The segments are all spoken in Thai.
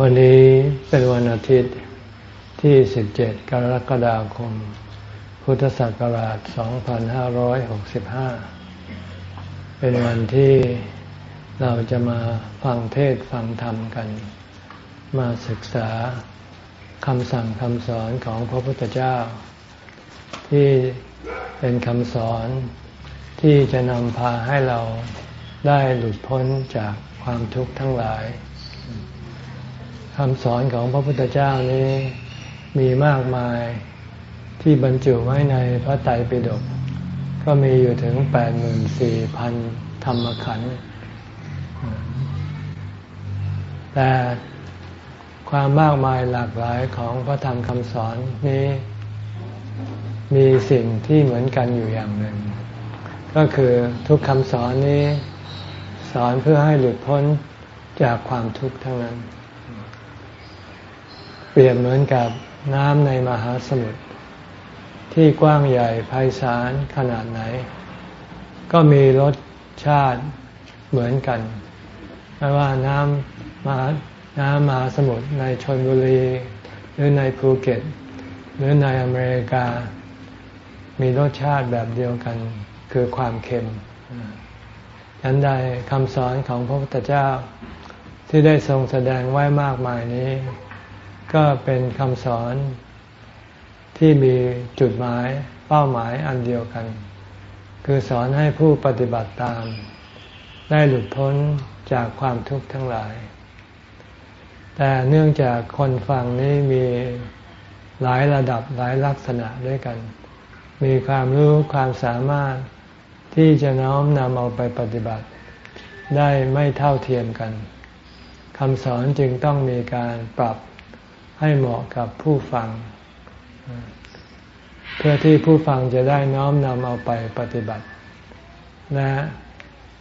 วันนี้เป็นวันอาทิตย์ที่ 17 กรกฎาคม พุทธศักราช 2565 เป็นวันที่เราจะมาฟังเทศฟังธรรมกัน มาศึกษาคำสั่งคำสอนของพระพุทธเจ้า ที่เป็นคำสอนที่จะนำพาให้เราได้หลุดพ้นจากความทุกข์ทั้งหลาย คำสอนของพระพุทธเจ้านี้มีมากมายที่บรรจุไว้ในพระไตรปิฎกก็มีอยู่ถึงแปดหมื่นสี่พันธรรมขันธ์แต่ความมากมายหลากหลายของพระธรรมคำสอนนี้มีสิ่งที่เหมือนกันอยู่อย่างหนึ่ง ก็คือทุกคำสอนนี้ สอนเพื่อให้หลุดพ้นจากความทุกข์ทั้งนั้น เปรียบเหมือนกับน้ำในมหาสมุทรที่กว้างใหญ่ไพศาลขนาดไหน ก็มีรสชาติเหมือนกัน ไม่ว่าน้ำมหาน้ำมหาสมุทรในชนบุรี หรือในภูเก็ต หรือในอเมริกา มีรสชาติแบบเดียวกันคือความเค็มฉันใดคำสอนของพระพุทธเจ้าที่ได้ทรงแสดงไว้มากมายนี้ ก็เป็นคำสอนที่มีจุดหมายเป้าหมายอันเดียวกัน คือสอนให้ผู้ปฏิบัติตาม ได้หลุดพ้นจากความทุกข์ทั้งหลาย แต่เนื่องจากคนฟังนี้มีหลายระดับหลายลักษณะด้วยกัน มีความรู้ความสามารถที่จะน้อมนำเอาไปปฏิบัติ ได้ไม่เท่าเทียมกันคำสอนจึงต้องมีการปรับ ให้เหมาะกับผู้ฟัง เพื่อที่ผู้ฟังจะได้น้อมนำเอาไปปฏิบัติ และ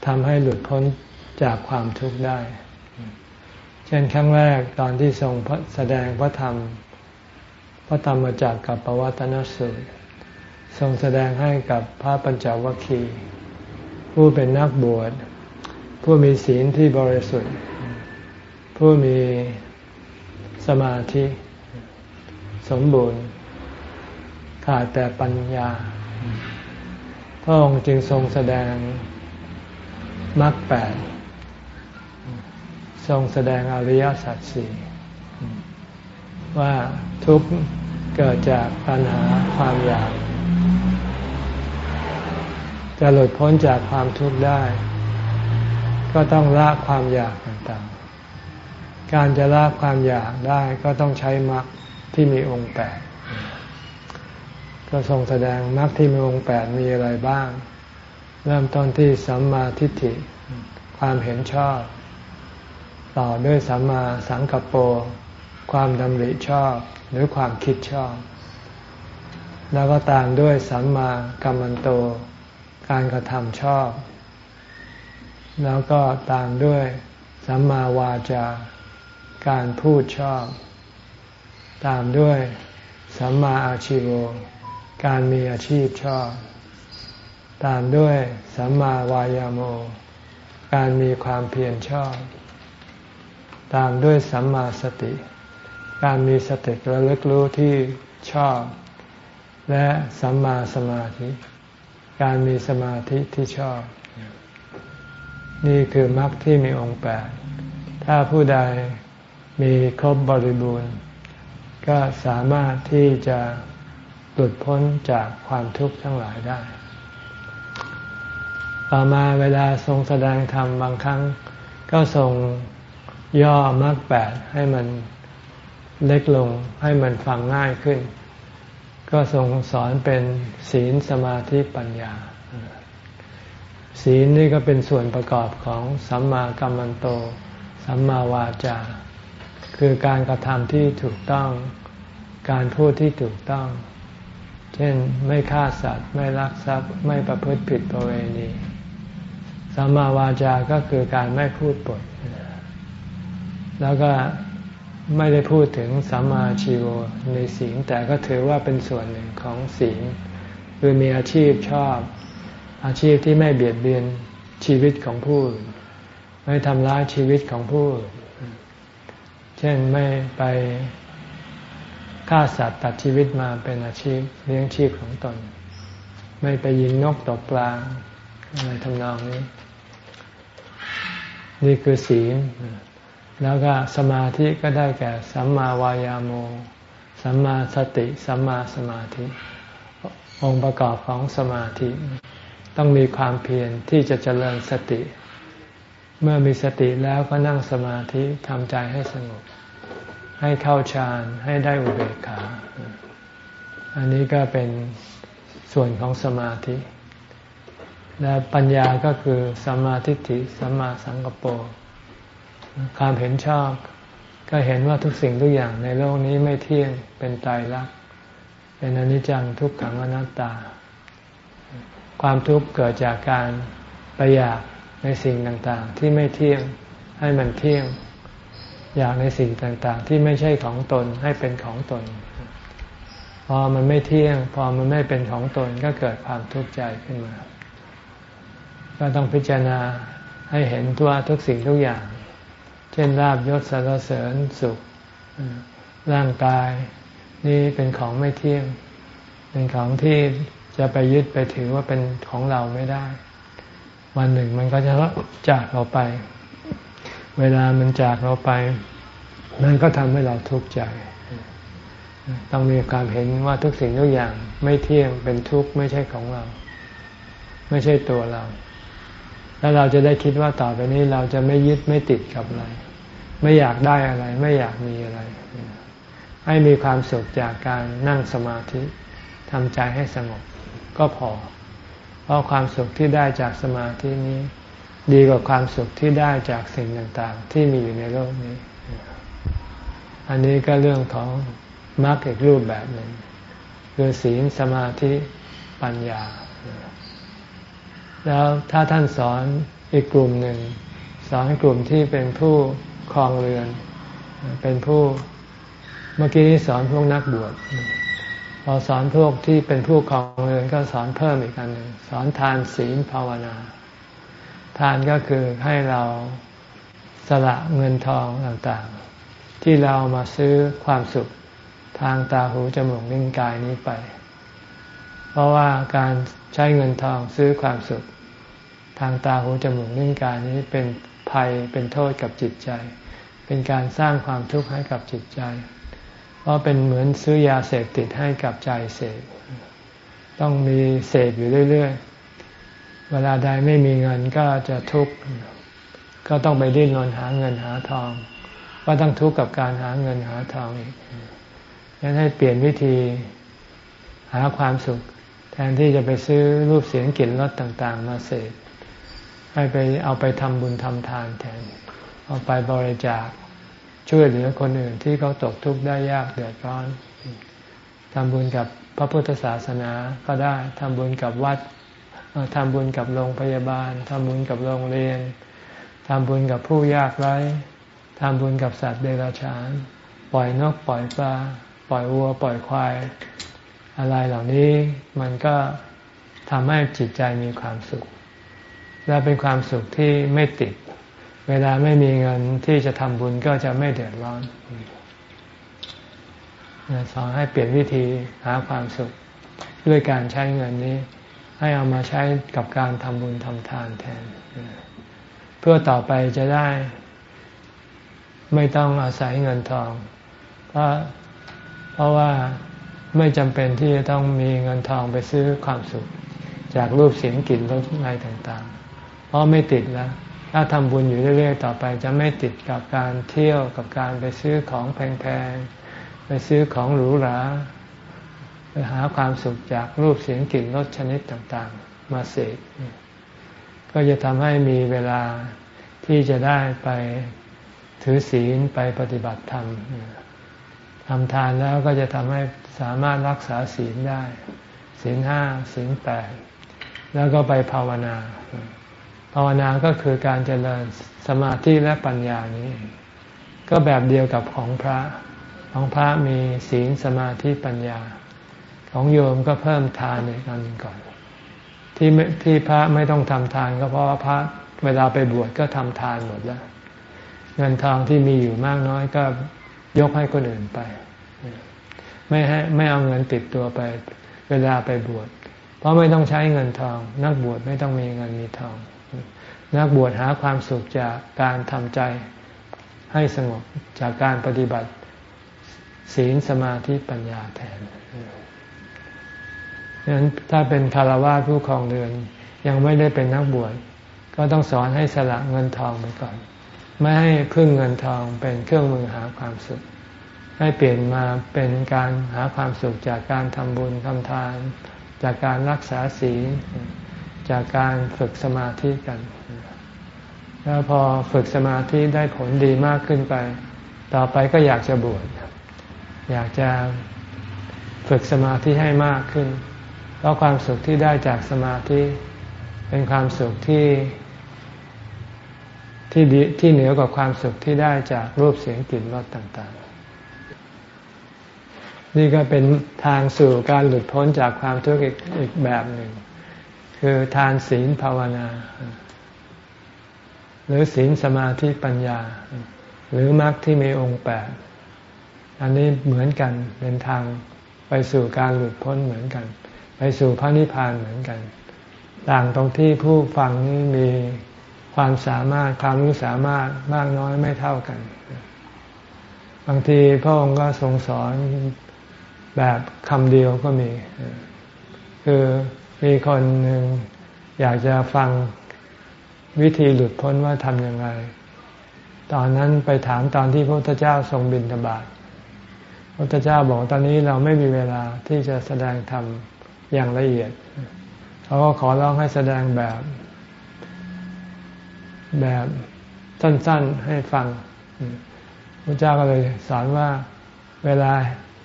ทำให้หลุดพ้นจากความทุกข์ได้ เช่นครั้งแรกตอนที่ทรงแสดงพระธรรม พระธรรมมาจากกับปวัตนสูตรทรงแสดงให้กับพระปัญจวัคคีย์ผู้เป็นนักบวช ผู้มีศีลที่บริสุทธิ์ ผู้มี สมาธิ สมบูรณ์ขาดแต่ปัญญา พระองค์จึงทรงแสดงมรรคแปดทรงแสดงอริยสัจสี่ว่าทุกข์เกิดจากปัญหาความอยาก จะหลุดพ้นจากความทุกข์ได้ ก็ต้องละความอยาก การจะละความอยากได้ก็ต้องใช้มรรคที่มีองค์แปดก็ทรงแสดงมรรคที่มีองค์แปดมีอะไรบ้าง เริ่มต้นที่สัมมาทิฏฐิ ความเห็นชอบ ต่อด้วยสัมมาสังกัปโปความดำริชอบหรือความคิดชอบ แล้วก็ตามด้วยสัมมากัมมันโต การกระทำชอบ แล้วก็ตามด้วยสัมมาวาจา การพูดชอบ ตามด้วยสัมมาอาชิโวการมีอาชีพชอบ ตามด้วยสัมมาวายาโม การมีความเพียรชอบ ตามด้วยสัมมาสติ การมีสติระลึกรู้ที่ชอบ และสัมมาสมาธิ การมีสมาธิที่ชอบ นี่คือมรรคที่มีองค์แปดถ้าผู้ใด มีครบบริบูรณ์ ก็สามารถที่จะหลุดพ้นจากความทุกข์ทั้งหลายได้ ต่อมาเวลาทรงแสดงธรรมบางครั้ง ก็ทรงย่อมรรคแปดให้มันเล็กลงให้มันฟังง่ายขึ้น ก็ทรงสอนเป็นศีลสมาธิปัญญา ศีลนี่ก็เป็นส่วนประกอบของสัมมากัมมันโต สัมมาวาจา คือการกระทำที่ถูกต้อง การพูดที่ถูกต้อง เช่นไม่ฆ่าสัตว์ ไม่ลักทรัพย์ ไม่ประพฤติผิดประเวณีสัมมาวาจาก็คือการไม่พูดปด แล้วก็ไม่ได้พูดถึงสัมมาชีโวในศีลแต่ก็ถือว่าเป็นส่วนหนึ่งของศีลคือมีอาชีพชอบ อาชีพที่ไม่เบียดเบียนชีวิตของผู้ไม่ทำร้ายชีวิตของผู้เเช่นไม่ไปฆ่าสัตว์ตัดชีวิตมาเป็นอาชีพเลี้ยงชีพของตน ไม่ไปยิงนกตกปลาอะไรทำนองนี้ นี่คือศีลแล้วก็สมาธิก็ได้แก่สัมมาวายาโม สัมมาสติ สัมมาสมาธิ องค์ประกอบของสมาธิ ต้องมีความเพียรที่จะเจริญสติ เมื่อมีสติแล้วก็นั่งสมาธิทำใจให้สงบ ให้เข้าฌานให้ได้อุเบกขา อันนี้ก็เป็นส่วนของสมาธิ และปัญญาก็คือสัมมาทิฏฐิสัมมาสังกปรความเห็นชอบ ก็เห็นว่าทุกสิ่งทุกอย่างในโลกนี้ไม่เที่ยงเป็นตายรัก เป็นอนิจจังทุกขังอนัตตา ความทุกข์เกิดจากการประอยากในสิ่งต่างๆ ที่ไม่เที่ยงให้มันเที่ยง อยากในสิ่งต่างๆ ที่ไม่ใช่ของตนให้เป็นของตน พอมันไม่เที่ยง พอมันไม่เป็นของตนก็เกิดความทุกข์ใจขึ้นมา ก็ต้องพิจารณาให้เห็นตัวทุกสิ่งทุกอย่าง เช่นลาบยศสารเสริญสุข ร่างกาย นี่เป็นของไม่เที่ยง เป็นของที่จะไปยึดไปถือว่าเป็นของเราไม่ได้ วันหนึ่งมันก็จะจากเราไป เวลามันจากเราไป มันก็ทำให้เราทุกข์ใจ ต้องมีความเห็นว่าทุกสิ่งทุกอย่างไม่เที่ยงเป็นทุกข์ไม่ใช่ของเรา ไม่ใช่ตัวเรา แล้วเราจะได้คิดว่าต่อไปนี้เราจะไม่ยึดไม่ติดกับอะไร ไม่อยากได้อะไร ไม่อยากมีอะไร ให้มีความสุขจากการนั่งสมาธิทำใจให้สงบก็พอ เพราะความสุขที่ได้จากสมาธินี้ ดีกว่าความสุขที่ได้จากสิ่งต่างๆ ที่มีอยู่ในโลกนี้ อันนี้ก็เรื่องของมรรคอีกรูปแบบหนึ่งคือศีลสมาธิปัญญา แล้วถ้าท่านสอนอีกกลุ่มหนึ่ง สอนกลุ่มที่เป็นผู้ครองเรือน เป็นผู้เมื่อกี้นี้สอนพวกนักบวชพอสอนพวกที่เป็นผู้ครองเรือนก็สอนเพิ่มอีกอันหนึ่งสอนทานศีลภาวนา ทานก็คือให้เราสละเงินทองต่างๆ ที่เรามาซื้อความสุขทางตาหูจมูกลิ้นกายนี้ไป เพราะว่าการใช้เงินทองซื้อความสุข ทางตาหูจมูกนิ้วกายนี้เป็นภัยเป็นโทษกับจิตใจ เป็นการสร้างความทุกข์ให้กับจิตใจ เพราะเป็นเหมือนซื้อยาเสพติดให้กับใจเสพต้องมีเสพอยู่เรื่อย ๆ เวลาใดไม่มีเงินก็จะทุกข์ก็ต้องไปดิ้นรนหาเงินหาทอง ก็ต้องทุกข์กับการหาเงินหาทองอีกงั้นให้เปลี่ยนวิธีหาความสุข แทนที่จะไปซื้อรูปเสียงกลิ่นรสต่าง ๆ มาเสพให้ไปเอาไปทำบุญทำทานแทน เอาไปบริจาคช่วยเหลือคนอื่นที่เขาตกทุกข์ได้ยากเดือดร้อนทำบุญกับพระพุทธศาสนาก็ได้ทำบุญกับวัด ทำบุญกับโรงพยาบาลทำบุญกับโรงเรียนทำบุญกับผู้ยากไร้ทำบุญกับสัตว์เดรัจฉาน ปล่อยนกปล่อยปลาปล่อยวัว ปล่อยควาย อะไรเหล่านี้มันก็ทำให้จิตใจมีความสุข และเป็นความสุขที่ไม่ติด เวลาไม่มีเงินที่จะทำบุญก็จะไม่เดือดร้อนสอนให้เปลี่ยนวิธีหาความสุขด้วยการใช้เงินนี้ ให้เอามาใช้กับการทำบุญทำทานแทน เพื่อต่อไปจะได้ ไม่ต้องอาศัยเงินทอง เพราะเพราะว่าไม่จำเป็นที่จะต้องมีเงินทองไปซื้อความสุข จากรูปเสียงกลิ่นรสอะไรต่างๆ เพราะไม่ติดแล้ว ถ้าทำบุญอยู่เรื่อยๆ ต่อไป จะไม่ติดกับการเที่ยวกับการไปซื้อของแพงๆ ไปซื้อของหรูหรา หาความสุขจากรูปเสียงกลิ่นรสชนิดต่างๆ มาเสกก็จะทำให้มีเวลาที่จะได้ไปถือศีลไปปฏิบัติธรรมทำทานแล้วก็จะทำให้สามารถรักษาศีลได้ ศีลห้าศีลแปดแล้วก็ไปภาวนา ภาวนาก็คือการเจริญสมาธิและปัญญานี้ ก็แบบเดียวกับของพระของพระมีศีลสมาธิปัญญา ของโยมก็เพิ่มทานอีกอันก่อน ที่ที่พระไม่ต้องทำทานก็เพราะว่าพระเวลาไปบวชก็ทำทานหมดแล้ว เงินทองที่มีอยู่มากน้อยก็ยกให้คนอื่นไป ไม่ให้ไม่เอาเงินติดตัวไป เวลาไปบวชเพราะไม่ต้องใช้เงินทอง นักบวชไม่ต้องมีเงินมีทอง นักบวชหาความสุขจากการทำใจให้สงบจากการปฏิบัติศีลสมาธิปัญญาแทน ดังนั้นถ้าเป็นคารวะผู้ครองเรือน ยังไม่ได้เป็นนักบวชก็ต้องสอนให้สละเงินทองไปก่อน ไม่ให้พึ่งเงินทองเป็นเครื่องมือหาความสุข ให้เปลี่ยนมาเป็นการหาความสุขจากการทำบุญทำทาน จากการรักษาศีลจากการฝึกสมาธิกัน แล้วพอฝึกสมาธิได้ผลดีมากขึ้นไป ต่อไปก็อยากจะบวชอยากจะฝึกสมาธิให้มากขึ้น เพราะความสุขที่ได้จากสมาธิเป็นความสุขที่ที่ดีที่เหนือกว่าความสุขที่ได้จากรูปเสียงกลิ่นรสต่างๆ นี่ก็เป็นทางสู่การหลุดพ้นจากความทุกข์อีกแบบหนึ่ง คือทานศีลภาวนา หรือศีลสมาธิปัญญา หรือมรรคที่มีองค์แปดอันนี้เหมือนกันเป็นทางไปสู่การหลุดพ้นเหมือนกัน ไปสู่พระนิพพานเหมือนกัน ต่างตรงที่ผู้ฟังนี้มีความสามารถความรู้สามารถมากน้อยไม่เท่ากัน บางทีพระองค์ก็ทรงสอนแบบคำเดียวก็มี คือมีคนหนึ่งอยากจะฟังวิธีหลุดพ้นว่าทำยังไง ตอนนั้นไปถามตอนที่พระพุทธเจ้าทรงบินธบาตพระพุทธเจ้าบอกตอนนี้เราไม่มีเวลาที่จะแสดงธรรม อย่างละเอียดเขาก็ขอร้องให้แสดงแบบ แบบสั้นๆให้ฟังพระเจ้าก็เลยสอนว่าเวลา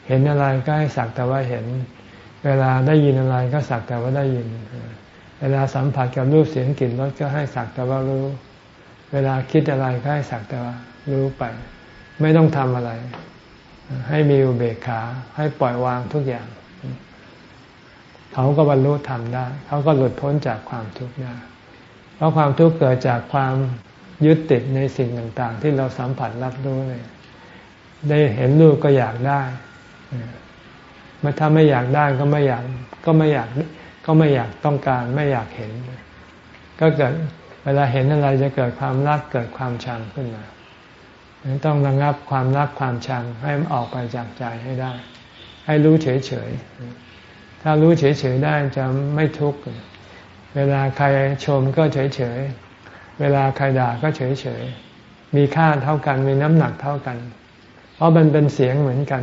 เห็นอะไรก็ให้สักแต่ว่าเห็น เวลาได้ยินอะไรก็สักแต่ว่าได้ยิน เวลาสัมผัสกับรูปเสียงกลิ่นรสก็ให้สักแต่ว่ารู้ เวลาคิดอะไรก็ให้สักแต่ว่ารู้ไป ไม่ต้องทำอะไร ให้มีอุเบกขา ให้ปล่อยวางทุกอย่าง เขาก็บรรลุธรรมได้ เขาก็หลุดพ้นจากความทุกข์ได้ เพราะความทุกข์เกิดจากความยึดติดในสิ่งต่างๆ ที่เราสัมผัสรับรู้เลย ได้เห็นรูปก็อยากได้มื่ถ้าไม่อยากได้ก็ไม่อยากก็ไม่อยากก็ไม่อยากต้องการไม่อยากเห็น ก็เกิดเวลาเห็นอะไรจะเกิดความรักเกิดความชังขึ้นมาต้องระงับความรักความชังให้มันออกไปจากใจให้ได้ ให้รู้เฉยๆ ถ้ารู้เฉยๆได้จะไม่ทุกข์ เวลาใครชมก็เฉยๆ เวลาใครด่าก็เฉยๆ มีค่าเท่ากัน มีน้ำหนักเท่ากัน เพราะมันเป็นเสียงเหมือนกัน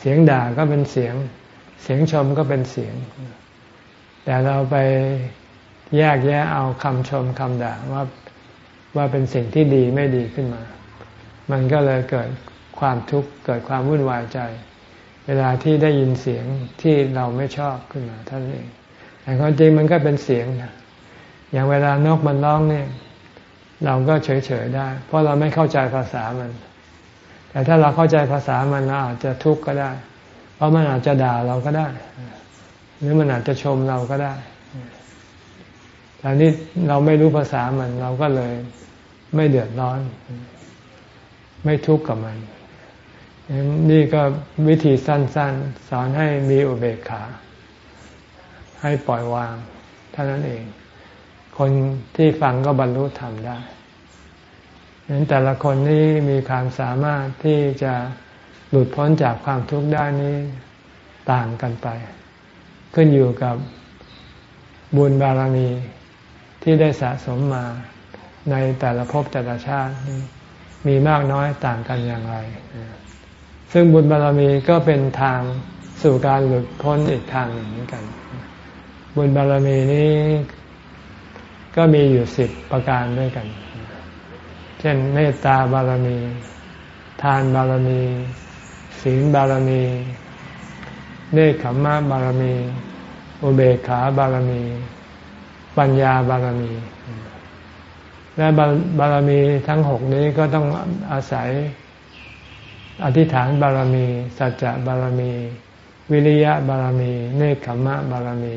เสียงด่าก็เป็นเสียง เสียงชมก็เป็นเสียง แต่เราไปแยกแยะเอาคำชมคำด่าว่าว่าเป็นสิ่งที่ดีไม่ดีขึ้นมา มันก็เลยเกิดความทุกข์เกิดความวุ่นวายใจ เวลาที่ได้ยินเสียงที่เราไม่ชอบขึ้นมาท่านเอง แต่ความจริงมันก็เป็นเสียงนะอย่างเวลานกมันร้องเนี่ย เราก็เฉยๆได้ เพราะเราไม่เข้าใจภาษามัน แต่ถ้าเราเข้าใจภาษามันเราอาจจะทุกข์ก็ได้ เพราะมันอาจจะด่าเราก็ได้ หรือมันอาจจะชมเราก็ได้แต่นี่เราไม่รู้ภาษามัน เราก็เลยไม่เดือดร้อน ไม่ทุกข์กับมัน นี่ก็วิธีสั้น ๆ สอนให้มีอุเบกขา ให้ปล่อยวางเท่านั้นเอง คนที่ฟังก็บรรลุธรรมได้เห็นแต่ละคนนี่มีความสามารถที่จะหลุดพ้นจากความทุกข์ได้นี้ต่างกันไป ขึ้นอยู่กับบุญบารมีที่ได้สะสมมาในแต่ละภพแต่ละชาติ มีมากน้อยต่างกันอย่างไร ซึ่งบุญบารรมีก็เป็นทางสู่การหลุดพ้นอีกทางหนึ่งเหมือนกัน บุญบารรมีนี้ก็มีอยู่สิบประการด้วยกัน เช่นเมตตาบารมี ทานบารมี ศีลบารมีเนคขมมะบารมี อุเบกขาบารมี ปัญญาบารมี และบารมีทั้งหกนี้ก็ต้องอาศัย อธิษฐานบารมี สัจจะบารมี วิริยะบารมี เนคขมะบารมี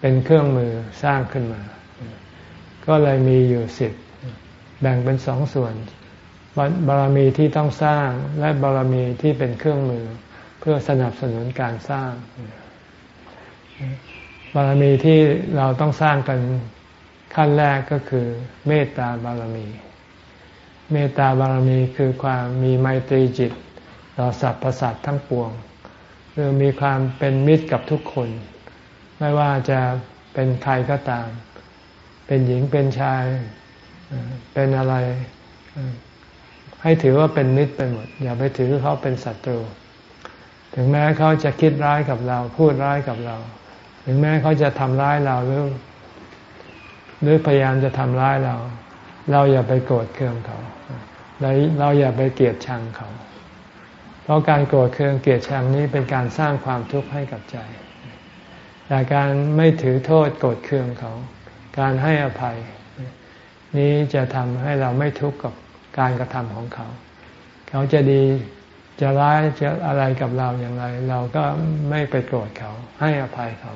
เป็นเครื่องมือสร้างขึ้นมา ก็เลยมีอยู่สิบแบ่งเป็นสองส่วน บารมีที่ต้องสร้างและบารมีที่เป็นเครื่องมือเพื่อสนับสนุนการสร้าง บารมีที่เราต้องสร้างกันขั้นแรกก็คือเมตตาบารมี เมตตาบารมีคือความมีไมตรีจิต ต่อสรรพสัตว์ทั้งปวงคือมีความเป็นมิตรกับทุกคน ไม่ว่าจะเป็นใครก็ตาม เป็นหญิงเป็นชาย เป็นอะไร ให้ถือว่าเป็นมิตรไปหมด อย่าไปถือเขาเป็นศัตรู ถึงแม้เขาจะคิดร้ายกับเรา พูดร้ายกับเรา ถึงแม้เขาจะทำร้ายเราหรือหรือพยายามจะทำร้ายเรา เราอย่าไปโกรธเคืองเขา เราเราอย่าไปเกลียดชังเขา เพราะการโกรธเคืองเกลียดชังนี้เป็นการสร้างความทุกข์ให้กับใจ แต่การไม่ถือโทษโกรธเคืองเขา การให้อภัย นี้จะทำให้เราไม่ทุกข์กับการกระทำของเขา เขาจะดีจะร้ายจะอะไรกับเราอย่างไร เราก็ไม่ไปโกรธเขา ให้อภัยเขา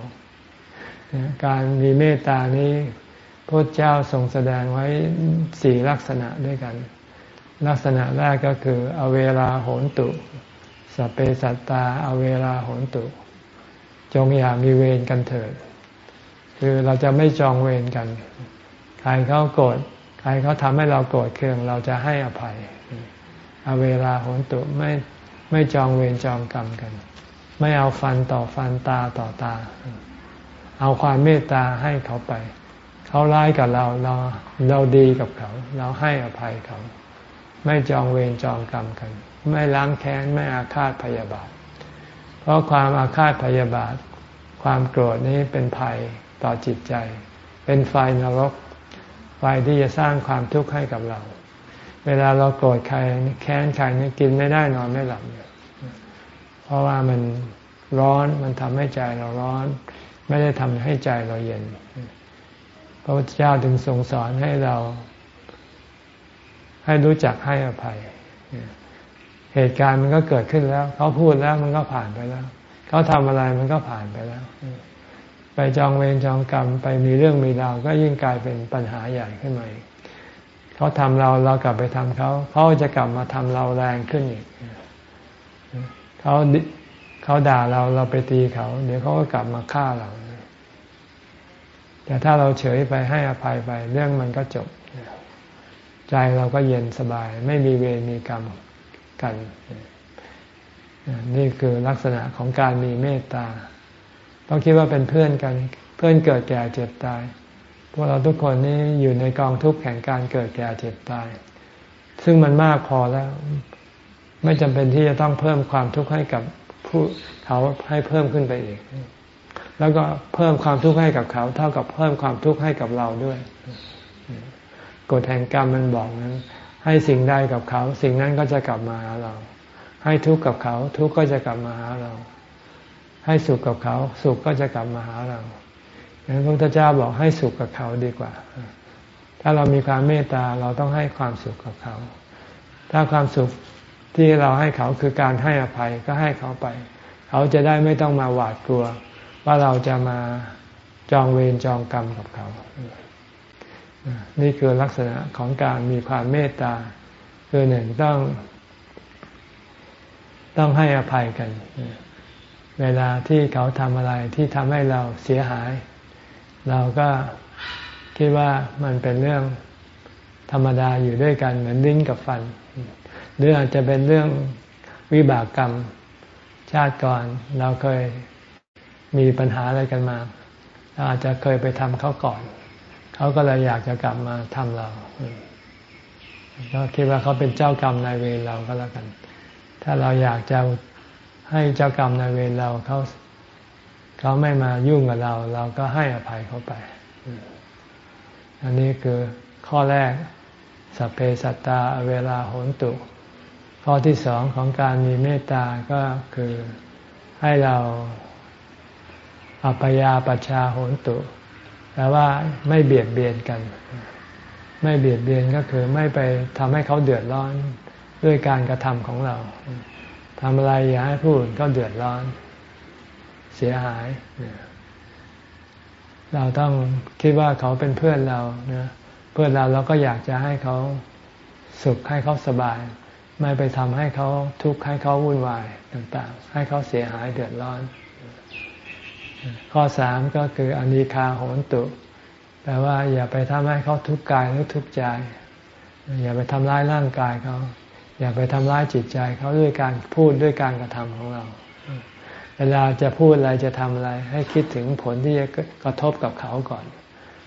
การมีเมตตานี้พระเจ้าทรงแสดงไว้สี่ลักษณะด้วยกัน ลักษณะแรกก็คือ อเวลาโหนตุสเปสัตตาอเวลาโหนตุ จงอย่ามีเวรกันเถิด คือเราจะไม่จองเวรกัน ใครเขาโกรธใครเขาทำให้เราโกรธเคืองเราจะให้อภัย อเวลาโหนตุไม่ไม่จองเวรจองกรรมกัน ไม่เอาฟันต่อฟันตาต่อตา เอาความเมตตาให้เขาไป เขาร้ายกับเราเราเราดีกับเขา เราให้อภัยเขา ไม่จองเวรจองกรรมกัน ไม่ล้างแค้นไม่อาฆาตพยาบาท เพราะความอาฆาตพยาบาท ความโกรธนี้เป็นภัยต่อจิตใจ เป็นไฟนรกไฟที่จะสร้างความทุกข์ให้กับเรา เวลาเราโกรธใครแค้นใครนี่กินไม่ได้นอนไม่หลับเพราะว่ามันร้อนมันทำให้ใจเราร้อน ไม่ได้ทำให้ใจเราเย็นพระพุทธเจ้าถึงทรงสอนให้เรา ให้รู้จักให้อภัย เหตุการณ์มันก็เกิดขึ้นแล้ว เขาพูดแล้วมันก็ผ่านไปแล้ว เขาทำอะไรมันก็ผ่านไปแล้ว ไปจองเวรจองกรรม ไปมีเรื่องมีราวก็ยิ่งกลายเป็นปัญหาใหญ่ขึ้นมาอีกเขาทำเราเรากลับไปทำเขา เขาจะกลับมาทำเราแรงขึ้นอีกเขาเขาด่าเราเราไปตีเขา เดี๋ยวเขาก็กลับมาฆ่าเราแต่ถ้าเราเฉยไปให้อภัยไป เรื่องมันก็จบ ใจเราก็เย็นสบาย ไม่มีเวรมีกรรมกัน นี่คือลักษณะของการมีเมตตาต้องคิดว่าเป็นเพื่อนกัน เพื่อนเกิดแก่เจ็บตาย พวกเราทุกคนนี่อยู่ในกองทุกข์แห่งการเกิดแก่เจ็บตาย ซึ่งมันมากพอแล้ว ไม่จำเป็นที่จะต้องเพิ่มความทุกข์ให้กับผู้เขาให้เพิ่มขึ้นไปอีก แล้วก็เพิ่มความทุกข์ให้กับเขา เท่ากับเพิ่มความทุกข์ให้กับเราด้วย กฎแห่งกรรมมันบอกนั้น ให้สิ่งใดกับเขา สิ่งนั้นก็จะกลับมาหาเรา ให้ทุกข์กับเขา ทุกข์ก็จะกลับมาหาเรา ให้สุขกับเขา สุขก็จะกลับมาหาเราดังนั้นพระพุทธเจ้าบอกให้สุขกับเขาดีกว่า ถ้าเรามีความเมตตาเราต้องให้ความสุขกับเขา ถ้าความสุขที่เราให้เขาคือการให้อภัยก็ให้เขาไป เขาจะได้ไม่ต้องมาหวาดกลัว ว่าเราจะมาจองเวรจองกรรมกับเขา นี่คือลักษณะของการมีความเมตตา คือหนึ่งต้อง ต้องให้อภัยกัน เวลาที่เขาทำอะไรที่ทำให้เราเสียหาย เราก็คิดว่ามันเป็นเรื่องธรรมดาอยู่ด้วยกันเหมือนลิ้นกับฟัน หรืออาจจะเป็นเรื่องวิบากกรรมชาติก่อน เราเคยมีปัญหาอะไรกันมาเราอาจจะเคยไปทำเขาก่อน เขาก็เลยอยากจะกลับมาทำเราก็คิดว่าเขาเป็นเจ้ากรรมนายเวรเราก็แล้วกัน ถ้าเราอยากจะให้เจ้ากรรมนายเวรเราเขาเขาไม่มายุ่งกับเรา เราก็ให้อภัยเขาไป อันนี้คือข้อแรกสัพเพสัตตาเวลาโหนตุ ข้อที่สองของการมีเมตตาก็คือให้เราอัปยาปชาโหนตุ แปลว่าไม่เบียดเบียนกัน ไม่เบียดเบียนก็คือไม่ไปทำให้เขาเดือดร้อนด้วยการกระทำของเราทำอะไรอย่าให้ผู้อื่นก็เดือดร้อน เสียหาย เราต้องคิดว่าเขาเป็นเพื่อนเราเนะเพื่อนเราเราก็อยากจะให้เขาสุขให้เขาสบาย ไม่ไปทำให้เขาทุกข์ให้เขาวุ่นวายต่าง ๆ ให้เขาเสียหายเดือดร้อน ข้อสามก็คืออนิคาโหนตุ แปลว่าอย่าไปทำให้เขาทุกข์กายหรือทุกข์ใจ อย่าไปทำร้ายร่างกายเขา อย่าไปทำร้ายจิตใจเขาด้วยการพูดด้วยการกระทำของเรา เวลาจะพูดอะไรจะทำอะไร ให้คิดถึงผลที่จะกระทบกับเขาก่อน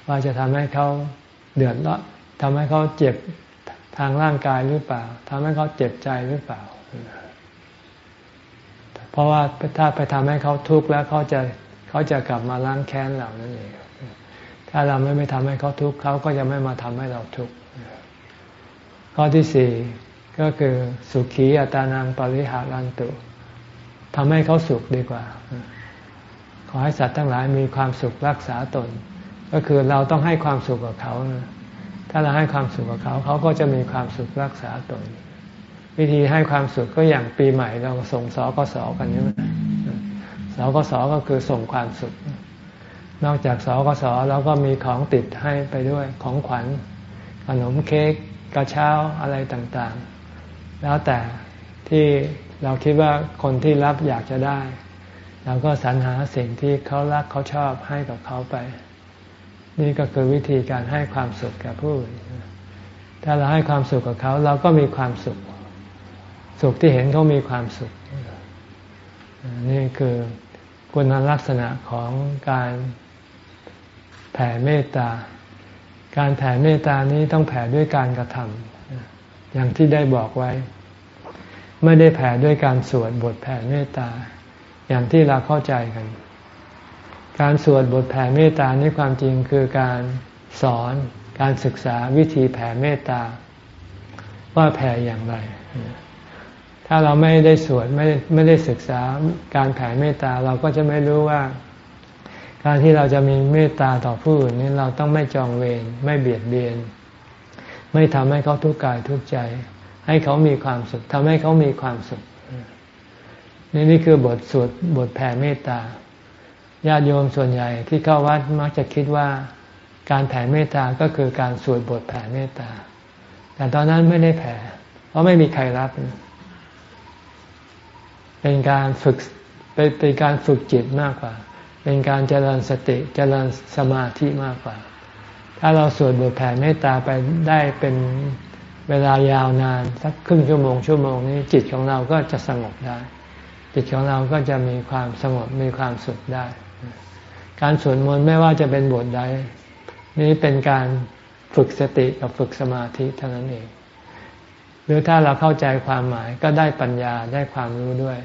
ว่าจะทำให้เขาเดือดร้อนทำให้เขาเจ็บทางร่างกายหรือเปล่าทำให้เขาเจ็บใจหรือเปล่า เพราะว่าถ้าไปทำให้เขาทุกข์แล้วเขาจะ เขาจะกลับมาล้างแค้นเรานั่นเองถ้าเราไม่ไม่ทำให้เขาทุกข์เขาก็จะไม่มาทำให้เราทุกข์ข้อที่สี่ก็คือสุขีอัตานังปริหารันตุทำให้เขาสุขดีกว่า ขอให้สัตว์ทั้งหลายมีความสุขรักษาตน ก็คือเราต้องให้ความสุขกับเขา ถ้าเราให้ความสุขกับเขา เขาก็จะมีความสุขรักษาตน วิธีให้ความสุขก็อย่างปีใหม่เราส่งสกสกันนี่ สกสก็คือส่งความสุข นอกจากสกสเราก็มีของติดให้ไปด้วยของขวัญ ขนมเค้กกระเช้าอะไรต่างๆ แล้วแต่ที่เราคิดว่าคนที่รับอยากจะได้เราก็สรรหาสิ่งที่เขารักเขาชอบให้กับเขาไป นี่ก็คือวิธีการให้ความสุขกับผู้อื่นถ้าเราให้ความสุขกับเขา เราก็มีความสุข สุขที่เห็นเขามีความสุข นี่คือ คุณลักษณะของการแผ่เมตตา การแผ่เมตตานี้ต้องแผ่ด้วยการกระทำอย่างที่ได้บอกไว้ ไม่ได้แผ่ด้วยการสวดบทแผ่เมตตา อย่างที่เราเข้าใจกัน การสวดบทแผ่เมตตานี่ความจริงคือการสอนการศึกษาวิธีแผ่เมตตา ว่าแผ่อย่างไร ถ้าเราไม่ได้สวดไม่ไม่ได้ศึกษาการแผ่เมตตาเราก็จะไม่รู้ว่า การที่เราจะมีเมตตาต่อผู้อื่นนี้เราต้องไม่จองเวรไม่เบียดเบียน ไม่ทำให้เขาทุกข์กายทุกข์ใจ ให้เขามีความสุขทำให้เขามีความสุข นี่นี่คือบทสวดบทแผ่เมตตาญาติโยมส่วนใหญ่ที่เข้าวัดมักจะคิดว่าการแผ่เมตตาก็คือการสวดบทแผ่เมตตา แต่ตอนนั้นไม่ได้แผ่ เพราะไม่มีใครรับ เป็นการฝึกเป็นการฝึกจิตมากกว่า เป็นการเจริญสติเจริญสมาธิมากกว่า ถ้าเราสวดบทแผ่เมตตาไปได้เป็นเวลายาวนานสักครึ่งชั่วโมงชั่วโมงนี้จิตของเราก็จะสงบได้ จิตของเราก็จะมีความสงบมีความสุขได้ การสวดมนต์ไม่ว่าจะเป็นบทใดนี้เป็นการฝึกสติกับฝึกสมาธิเท่านั้นเอง หรือถ้าเราเข้าใจความหมายก็ได้ปัญญาได้ความรู้ด้วย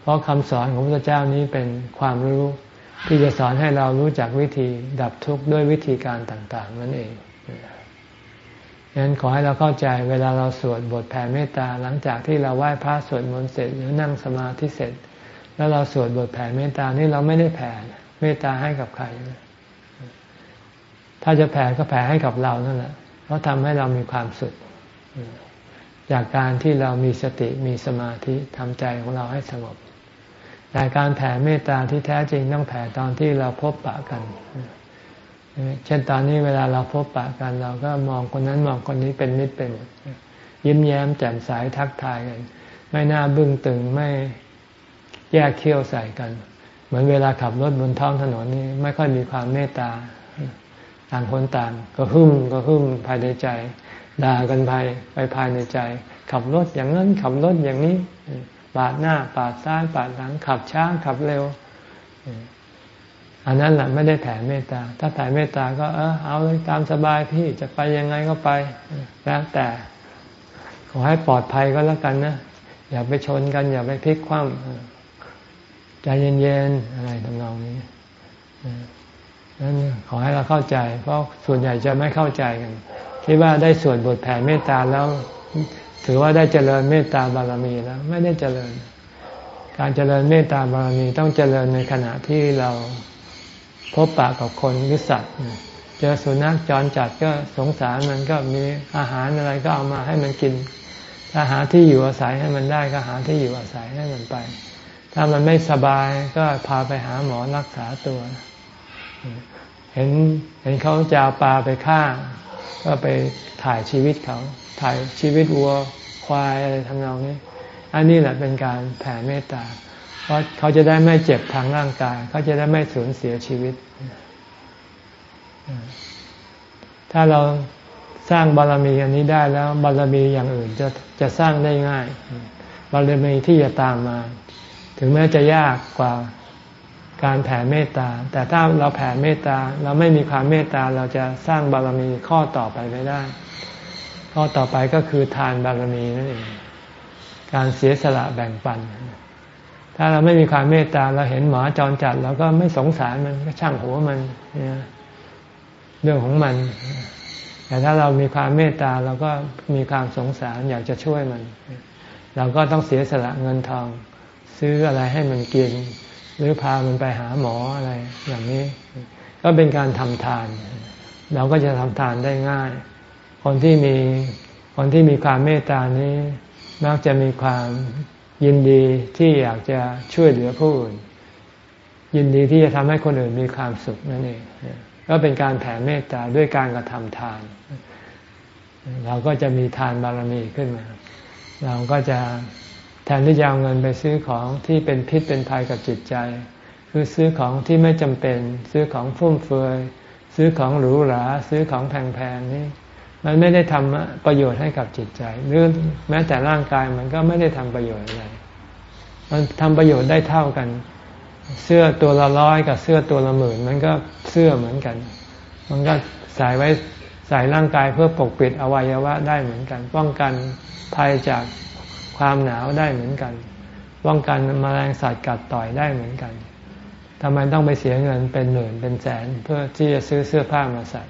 เพราะคำสอนของพระเจ้านี้เป็นความรู้ที่จะสอนให้เรารู้จักวิธีดับทุกข์ด้วยวิธีการต่างๆ นั่นเองดังนั้นขอให้เราเข้าใจเวลาเราสวดบทแผ่เมตตา หลังจากที่เราไหว้พระสวดมนต์เสร็จหรือนั่งสมาธิเสร็จ แล้วเราสวดบทแผ่เมตตานี่เราไม่ได้แผ่เมตตาให้กับใคร ถ้าจะแผ่ก็แผ่ให้กับเรานั่นแหละเพราะทำให้เรามีความสุข จากการที่เรามีสติมีสมาธิทำใจของเราให้สงบแต่การแผ่เมตตาที่แท้จริงต้องแผ่ตอนที่เราพบปะกัน เช่นตอนนี้เวลาเราพบปะกัน เราก็มองคนนั้นมองคนนี้เป็นมิตรเป็นยิ้มแย้มแจ่มใสทักทายกัน ไม่น่าบึ้งตึงไม่แยกเขี้ยวใส่กัน เหมือนเวลาขับรถบนท้องถนนนี่ไม่ค่อยมีความเมตตา ต่างคนต่าง ก็หึ่มก็หึ่มภายในใจ ด่ากันภายไปภายในใจ ขับรถอย่างนั้นขับรถอย่างนี้ ปาดหน้า ปาดซ้ายปาดหลัง ขับช้าขับเร็ว อันนั้นแหละไม่ได้แผ่เมตตา ถ้าแผ่เมตตาก็เออเอาเลยตามสบายพี่จะไปยังไงก็ไปแล้วแต่ขอให้ปลอดภัยก็แล้วกันนะอย่าไปชนกัน อย่าไปพลิกคว่ำใจเย็นๆอะไรทำนองนี้นั้นขอให้เราเข้าใจ เพราะส่วนใหญ่จะไม่เข้าใจกัน คิดว่าได้ส่วนบทแผ่เมตตาแล้วถือว่าได้เจริญเมตตาบารมีแล้วไม่ได้เจริญ การเจริญเมตตาบารมีต้องเจริญในขณะที่เราพบปะกับคนหรือสัตว์เจอสุนัขจรจัดก็สงสารมันก็มีอาหารอะไรก็เอามาให้มันกินถ้าหาที่อยู่อาศัยให้มันได้ก็หาที่อยู่อาศัยให้มันไป ถ้ามันไม่สบายก็พาไปหาหมอรักษาตัว เห็นเห็นเขาจะเอาปลาไปฆ่า ก็ไปถ่ายชีวิตเขาถ่ายชีวิตวัวควายอะไรทำนองนี้ อันนี้แหละเป็นการแผ่เมตตา เพราะเขาจะได้ไม่เจ็บทางร่างกาย เขาจะได้ไม่สูญเสียชีวิต ถ้าเราสร้างบารมีอันนี้ได้แล้ว บารมีอย่างอื่นจะจะสร้างได้ง่าย บารมีที่จะตามมา ถึงแม้จะยากกว่า การแผ่เมตตา แต่ถ้าเราแผ่เมตตาเราไม่มีความเมตตาเราจะสร้างบารมีข้อต่อไปไม่ได้ ข้อต่อไปก็คือทานบารมีนั่นเองการเสียสละแบ่งปัน ถ้าเราไม่มีความเมตตาเราเห็นหมาจรจัดเราก็ไม่สงสารมันก็ช่างหัวมันเรื่องของมัน แต่ถ้าเรามีความเมตตาเราก็มีความสงสารอยากจะช่วยมัน เราก็ต้องเสียสละเงินทอง ซื้ออะไรให้มันกิน หรือพามันไปหาหมออะไรอย่างนี้ ก็เป็นการทำทาน เราก็จะทำทานได้ง่าย คนที่มีคนที่มีความเมตตานี้ มักจะมีความยินดีที่อยากจะช่วยเหลือผู้อื่น ยินดีที่จะทำให้คนอื่นมีความสุขนั่นเองก็เป็นการแผ่เมตตาด้วยการกระทำทาน เราก็จะมีทานบารมีขึ้นมา เราก็จะ แทนที่จะเอาเงินไปซื้อของที่เป็นพิษเป็นภัยกับจิตใจ คือซื้อของที่ไม่จำเป็น ซื้อของฟุ่มเฟือยซื้อของหรูหราซื้อของแพงๆนี่มันไม่ได้ทำประโยชน์ให้กับจิตใจหรือแม้แต่ร่างกายมันก็ไม่ได้ทำประโยชน์อะไรมันทำประโยชน์ได้เท่ากัน เสื้อตัวละร้อยกับเสื้อตัวละหมื่นมันก็เสื้อเหมือนกัน มันก็ใส่ไว้ใส่ร่างกายเพื่อปกปิดอวัยวะได้เหมือนกัน ป้องกันภัยจาก ความหนาวได้เหมือนกัน ป้องกันมแมลงสัตว์กัดต่อยได้เหมือนกันทำไมต้องไปเสียเงินเป็นหมื่นเป็นแสนเพื่อที่จะซื้อเสื้อผ้ามาใส่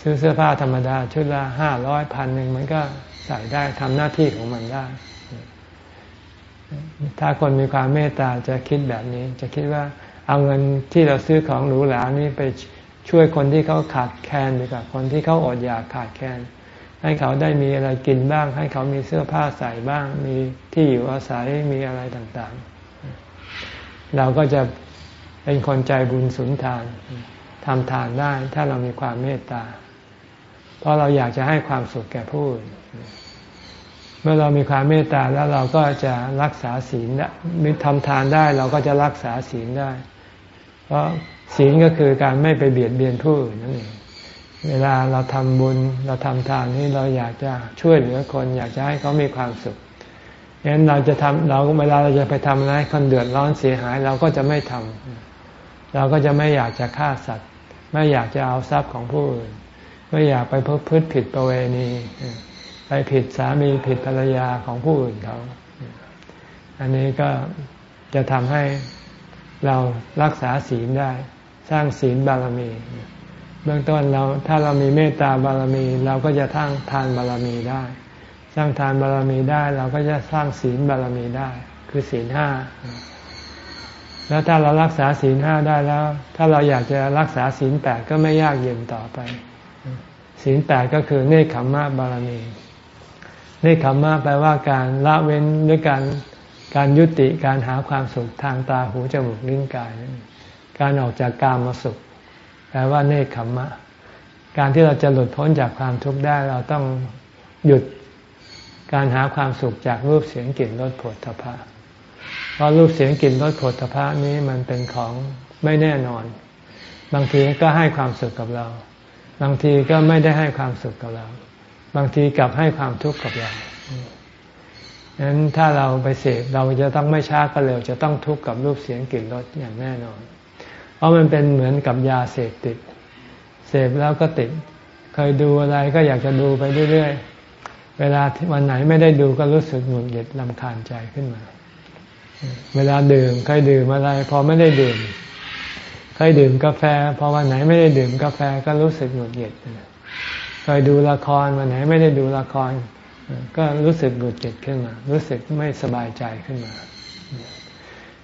ซื้อเสื้อผ้าธรรมดาชุดละห้าร้อยพันหนึ่งมันก็ใส่ได้ทำหน้าที่ของมันได้ ถ้าคนมีความเมตตาจะคิดแบบนี้ จะคิดว่าเอาเงินที่เราซื้อของหรูหรานี้ไปช่วยคนที่เขาขาดแคลนดีกว่าคนที่เขาอดอยากขาดแคลน ให้เขาได้มีอะไรกินบ้าง ให้เขามีเสื้อผ้าใส่บ้าง มีที่อยู่อาศัยมีอะไรต่างๆ เราก็จะเป็นคนใจบุญสุนทานทำทานได้ ถ้าเรามีความเมตตา เพราะเราอยากจะให้ความสุขแก่ผู้อื่นเมื่อเรามีความเมตตาแล้วเราก็จะรักษาศีลมีทำทานได้เราก็จะรักษาศีลได้ เพราะศีลก็คือการไม่ไปเบียดเบียนผู้อื่นนั่นเอง เวลาเราทำบุญเราทำทานนี่เราอยากจะช่วยเหลือคน อยากจะให้เขามีความสุขงั้นเราจะทำเราเวลาเราจะไปทำอะไรคนเดือดร้อนเสียหายเราก็จะไม่ทำเราก็จะไม่อยากจะฆ่าสัตว์ ไม่อยากจะเอาทรัพย์ของผู้อื่น ไม่อยากไปพพฤติผิดประเวณี ไปผิดสามีผิดภรรยาของผู้อื่นเขา อันนี้ก็จะทำให้เรารักษาศีลได้ สร้างศีลบารมี เบื้องต้นเราถ้าเรามีเมตตาบารมี เราก็จะทั้งทานบารมีได้ สร้างทานบารมีได้เราก็จะสร้างศีลบารมีได้ คือศีลห้าแล้วถ้าเรารักษาศีลห้าได้แล้ว ถ้าเราอยากจะรักษาศีลแปดก็ไม่ยากเย็นต่อไป ศีลแปดก็คือเนคขมมะบารมี เนคขมมะแปลว่าการละเว้นด้วยการการยุติการหาความสุขทางตาหูจมูกลิ้นกาย การออกจากกามสุข แปลว่าเนคขมมะ การที่เราจะหลุดพ้นจากความทุกข์ได้เราต้องหยุดการหาความสุขจากรูปเสียงกลิ่นรสผลทพะ เพราะรูปเสียงกลิ่นรสผลทพะนี้มันเป็นของไม่แน่นอน บางทีก็ให้ความสุขกับเรา บางทีก็ไม่ได้ให้ความสุขกับเรา บางทีกลับให้ความทุกข์กับเราฉะนั้นถ้าเราไปเสพเราจะต้องไม่ช้าก็เร็วจะต้องทุกข์กับรูปเสียงกลิ่นรสอย่างแน่นอน เพราะมันเป็นเหมือนกับยาเสพติด เสพแล้วก็ติด เคยดูอะไรก็อยากจะดูไปเรื่อยๆ เวลาวันไหนไม่ได้ดูก็รู้สึกหงุดหงิดลำคาญใจขึ้นมา เวลาดื่มเคยดื่มอะไร พอไม่ได้ดื่ม เคยดื่มกาแฟ พอวันไหนไม่ได้ดื่มกาแฟก็รู้สึกหงุดหงิดเคยดูละครวันไหนไม่ได้ดูละคร ก็รู้สึกหงุดหงิดขึ้นมา รู้สึกไม่สบายใจขึ้นมา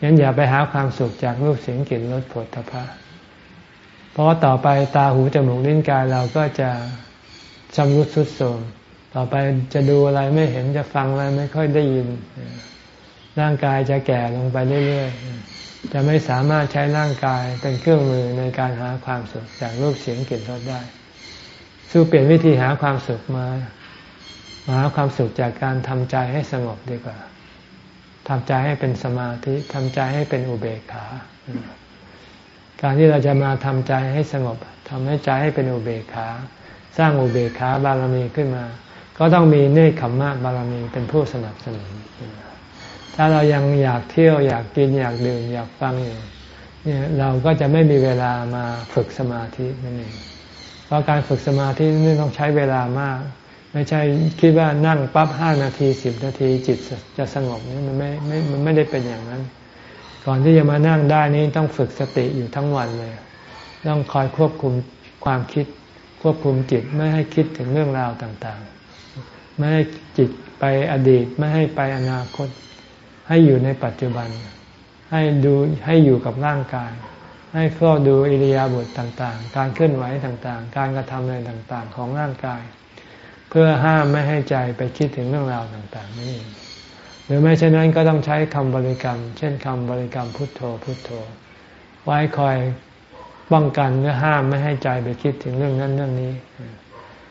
งั้นอย่าไปหาความสุขจากรูปเสียงกลิ่นรสผลทพะเพราะต่อไปตาหูจมูกลิ้นกายเราก็จะชำรุดสุดโทรมต่อไปจะดูอะไรไม่เห็นจะฟังอะไรไม่ค่อยได้ยิน ร่างกายจะแก่ลงไปเรื่อยๆ จะไม่สามารถใช้ร่างกายเป็นเครื่องมือในการหาความสุขจากรูปเสียงกลิ่นรสได้ สู้เปลี่ยนวิธีหาความสุขมา หาความสุขจากการทำใจให้สงบดีกว่า ทำใจให้เป็นสมาธิทำใจให้เป็นอุเบกขา การที่เราจะมาทำใจให้สงบทำให้ใจให้เป็นอุเบกขา สร้างอุเบกขาบารมีขึ้นมา ก็ต้องมีเนคขมมะบารมีเป็นผู้สนับสนุน ถ้าเรายังอยากเที่ยวอยากกินอยากดื่มอยากฟังอยู่เนี่ยเราก็จะไม่มีเวลามาฝึกสมาธินั่นเอง เพราะการฝึกสมาธินี่ต้องใช้เวลามาก ไม่ใช่คิดว่านั่งปั๊บห้านาทีสิบนาทีจิตจะสงบนี่มันไม่ไม่มันไม่ได้เป็นอย่างนั้น ก่อนที่จะมานั่งได้นี้ต้องฝึกสติอยู่ทั้งวันเลย ต้องคอยควบคุมความคิด ควบคุมจิตไม่ให้คิดถึงเรื่องราวต่างๆ ไม่ให้จิตไปอดีตไม่ให้ไปอนาคต ให้อยู่ในปัจจุบัน ให้ดูให้อยู่กับร่างกาย ให้เฝ้าดูอิริยาบถต่างๆ การเคลื่อนไหวต่างๆ การกระทำอะไรต่างๆ ของร่างกาย เพื่อห้ามไม่ให้ใจไปคิดถึงเรื่องราวต่างๆนี่หรือไม่เช่นนั้นก็ต้องใช้คำบริกรรม เช่นคำบริกรรมพุทโธพุทโธ ไว้คอยป้องกันหรือห้ามไม่ให้ใจไปคิดถึงเรื่องนั้นเรื่องนี้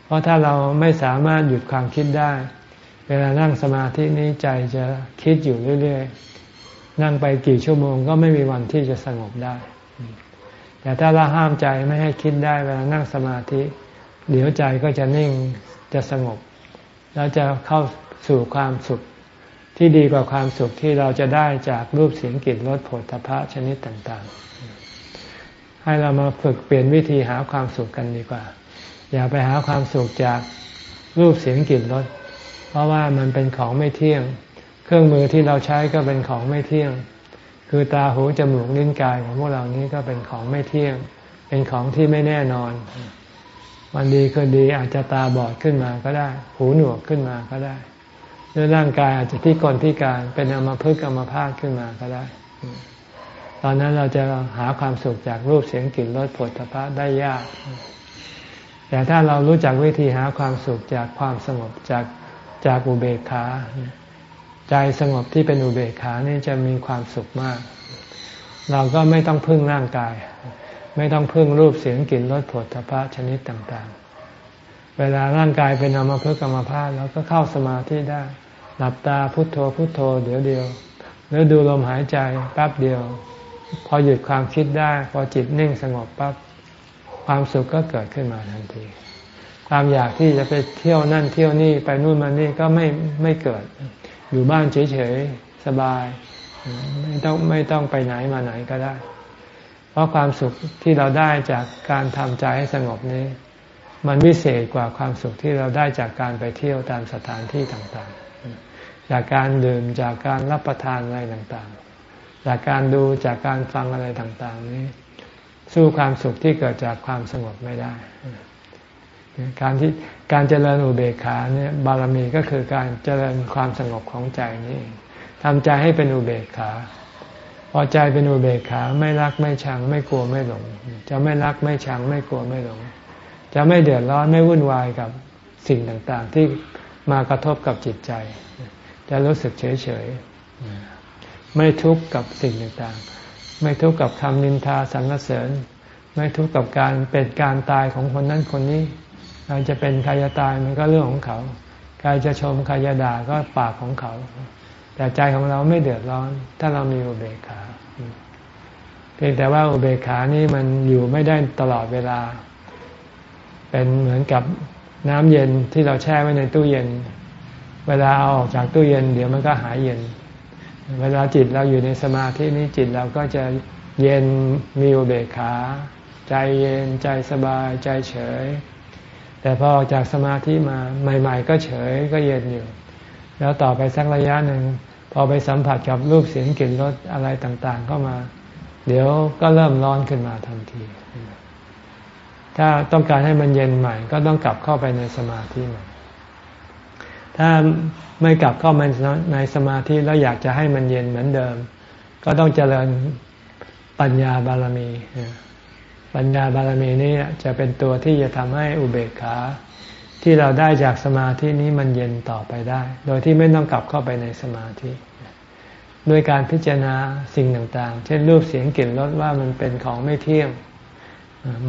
เพราะถ้าเราไม่สามารถหยุดความคิดได้ เวลานั่งสมาธินี้ใจจะคิดอยู่เรื่อยๆ นั่งไปกี่ชั่วโมงก็ไม่มีวันที่จะสงบได้ แต่ถ้าเราห้ามใจไม่ให้คิดได้ เวลานั่งสมาธิ เดี๋ยวใจก็จะนิ่ง จะสงบ แล้วจะเข้าสู่ความสุขที่ดีกว่าความสุขที่เราจะได้จากรูปเสียงกลิ่นรสผลทพะชนิดต่างๆ ให้เรามาฝึกเปลี่ยนวิธีหาความสุขกันดีกว่า อย่าไปหาความสุขจากรูปเสียงกลิ่นรสเพราะว่ามันเป็นของไม่เที่ยง เครื่องมือที่เราใช้ก็เป็นของไม่เที่ยง คือตาหูจมูกลิ้นกายของพวกเรานี้ก็เป็นของไม่เที่ยง เป็นของที่ไม่แน่นอน วันดีคืนดีอาจจะตาบอดขึ้นมาก็ได้ หูหนวกขึ้นมาก็ได้หรือร่างกายอาจจะพิกลพิการเป็นอมพึกอมาพาดขึ้นมาก็ได้ ตอนนั้นเราจะหาความสุขจากรูปเสียงกลิ่นรสผลพระได้ยาก แต่ถ้าเรารู้จักวิธีหาความสุขจากความสงบจากจากอุเบกขาใจสงบที่เป็นอุเบกขานี่จะมีความสุขมาก เราก็ไม่ต้องพึ่งร่างกาย ไม่ต้องพึ่งรูปเสียงกลิ่นรสผลทพะชนิดต่างๆ เวลาร่างกายเป็นอมภพกรรมภาพเราก็เข้าสมาธิได้ หลับตาพุโทโธพุโทโธเดี๋ยวเดียว หรือดูลมหายใจแป๊บเดียว พอหยุดความคิดได้ พอจิตนิ่งสงบปั๊บความสุขก็เกิดขึ้นมาทันที ความอยากที่จะไปเที่ยวนั่นเที่ยวนี่ไปนู่นมานี่ก็ไม่ไม่เกิด อยู่บ้านเฉยๆสบาย ไม่ต้องไม่ต้องไปไหนมาไหนก็ได้ เพราะความสุขที่เราได้จากการทำใจให้สงบนี้ มันวิเศษกว่าความสุขที่เราได้จากการไปเที่ยวตามสถานที่ต่างๆ จากการดื่มจากการรับประทานอะไรต่างๆ จากการดูจากการฟังอะไรต่างๆ นี้ สู้ความสุขที่เกิดจากความสงบไม่ได้ การที่การเจริญอุเบกขาเนี่ยบารมีก็คือการเจริญความสงบของใจนี่ทำใจให้เป็นอุเบกขา อใจเป็นอุเบกขาไม่รักไม่ชัง ไม่กลัวไม่หลง จะไม่รักไม่ชัง ไม่กลัวไม่หลง จะไม่เดือดร้อนไม่วุ่นวายกับสิ่งต่างๆ ที่มากระทบกับจิตใจ จะรู้สึกเฉยๆไม่ทุกข์กับสิ่งต่างๆ ไม่ทุกข์กับคำนินทาสรรเสริญ ไม่ทุกข์กับการเป็นการตายของคนนั้นคนนี้ใครจะเป็นใครจะตายมันก็เรื่องของเขา ใครจะชมใครจะด่าก็ปากของเขา แต่ใจของเราไม่เดือดร้อน ถ้าเรามีอุเบกขาเพียงแต่ว่าอุเบกขานี่มันอยู่ไม่ได้ตลอดเวลา เป็นเหมือนกับน้ำเย็นที่เราแช่ไว้ในตู้เย็น เวลาเอาออกจากตู้เย็น เดี๋ยวมันก็หายเย็น เวลาจิตเราอยู่ในสมาธินี้จิตเราก็จะเย็นมีอุเบกขา ใจเย็นใจสบายใจเฉย แต่พอออกจากสมาธิมาใหม่ ๆ ก็เฉยก็เย็นอยู่ แล้วต่อไปสักระยะหนึ่งพอไปสัมผัสกับรูปเสียงกลิ่นรสอะไรต่างๆเข้ามา เดี๋ยวก็เริ่มร้อนขึ้นมาทันที ถ้าต้องการให้มันเย็นใหม่ ก็ต้องกลับเข้าไปในสมาธิใหม่ถ้าไม่กลับเข้ามาในสมาธิแล้วอยากจะให้มันเย็นเหมือนเดิม ก็ต้องเจริญปัญญาบารมี ปัญญาบารมีนี้จะเป็นตัวที่จะทำให้อุเบกขา ที่เราได้จากสมาธินี้มันเย็นต่อไปได้ โดยที่ไม่ต้องกลับเข้าไปในสมาธิด้วยการพิจารณาสิ่งต่างๆ เช่นรูปเสียงกลิ่นรสว่ามันเป็นของไม่เที่ยง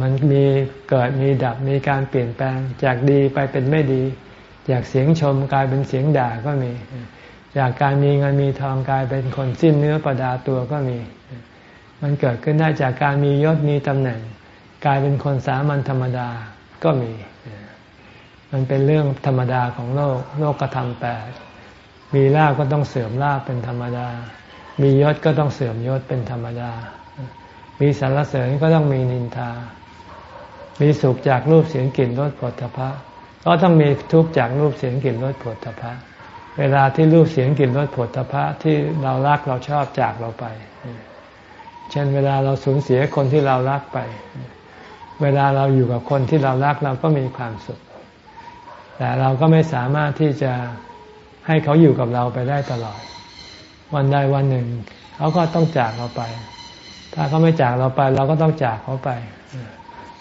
มันมีเกิดมีดับมีการเปลี่ยนแปลงจากดีไปเป็นไม่ดี จากเสียงชมกลายเป็นเสียงด่าก็มี จากการมีเงินมีทองกลายเป็นคนสิ้นเนื้อประดาตัวก็มี มันเกิดขึ้นได้จากการมียศมีตำแหน่ง กลายเป็นคนสามัญธรรมดาก็มี มันเป็นเรื่องธรรมดาของโลก โลกกระทำแปดมีลาบก็ต้องเสื่อมลาบเป็นธรรมดา มียศก็ต้องเสื่อมยศเป็นธรรมดา มีสรรเสริญก็ต้องมีนินทา มีสุขจากรูปเสียงกลิ่นรสผลทพะก็ต้องมีทุกข์จากรูปเสียงกลิ่นรสผลทพะเวลาที่รูปเสียงกลิ่นรสผลทพะที่เรารักเราชอบจากเราไป เช่นเวลาเราสูญเสียคนที่เรารักไป เวลาเราอยู่กับคนที่เรารักเราก็มีความสุข แต่เราก็ไม่สามารถที่จะให้เขาอยู่กับเราไปได้ตลอด วันใดวันหนึ่ง เขาก็ต้องจากเราไป ถ้าเขาไม่จากเราไป เราก็ต้องจากเขาไป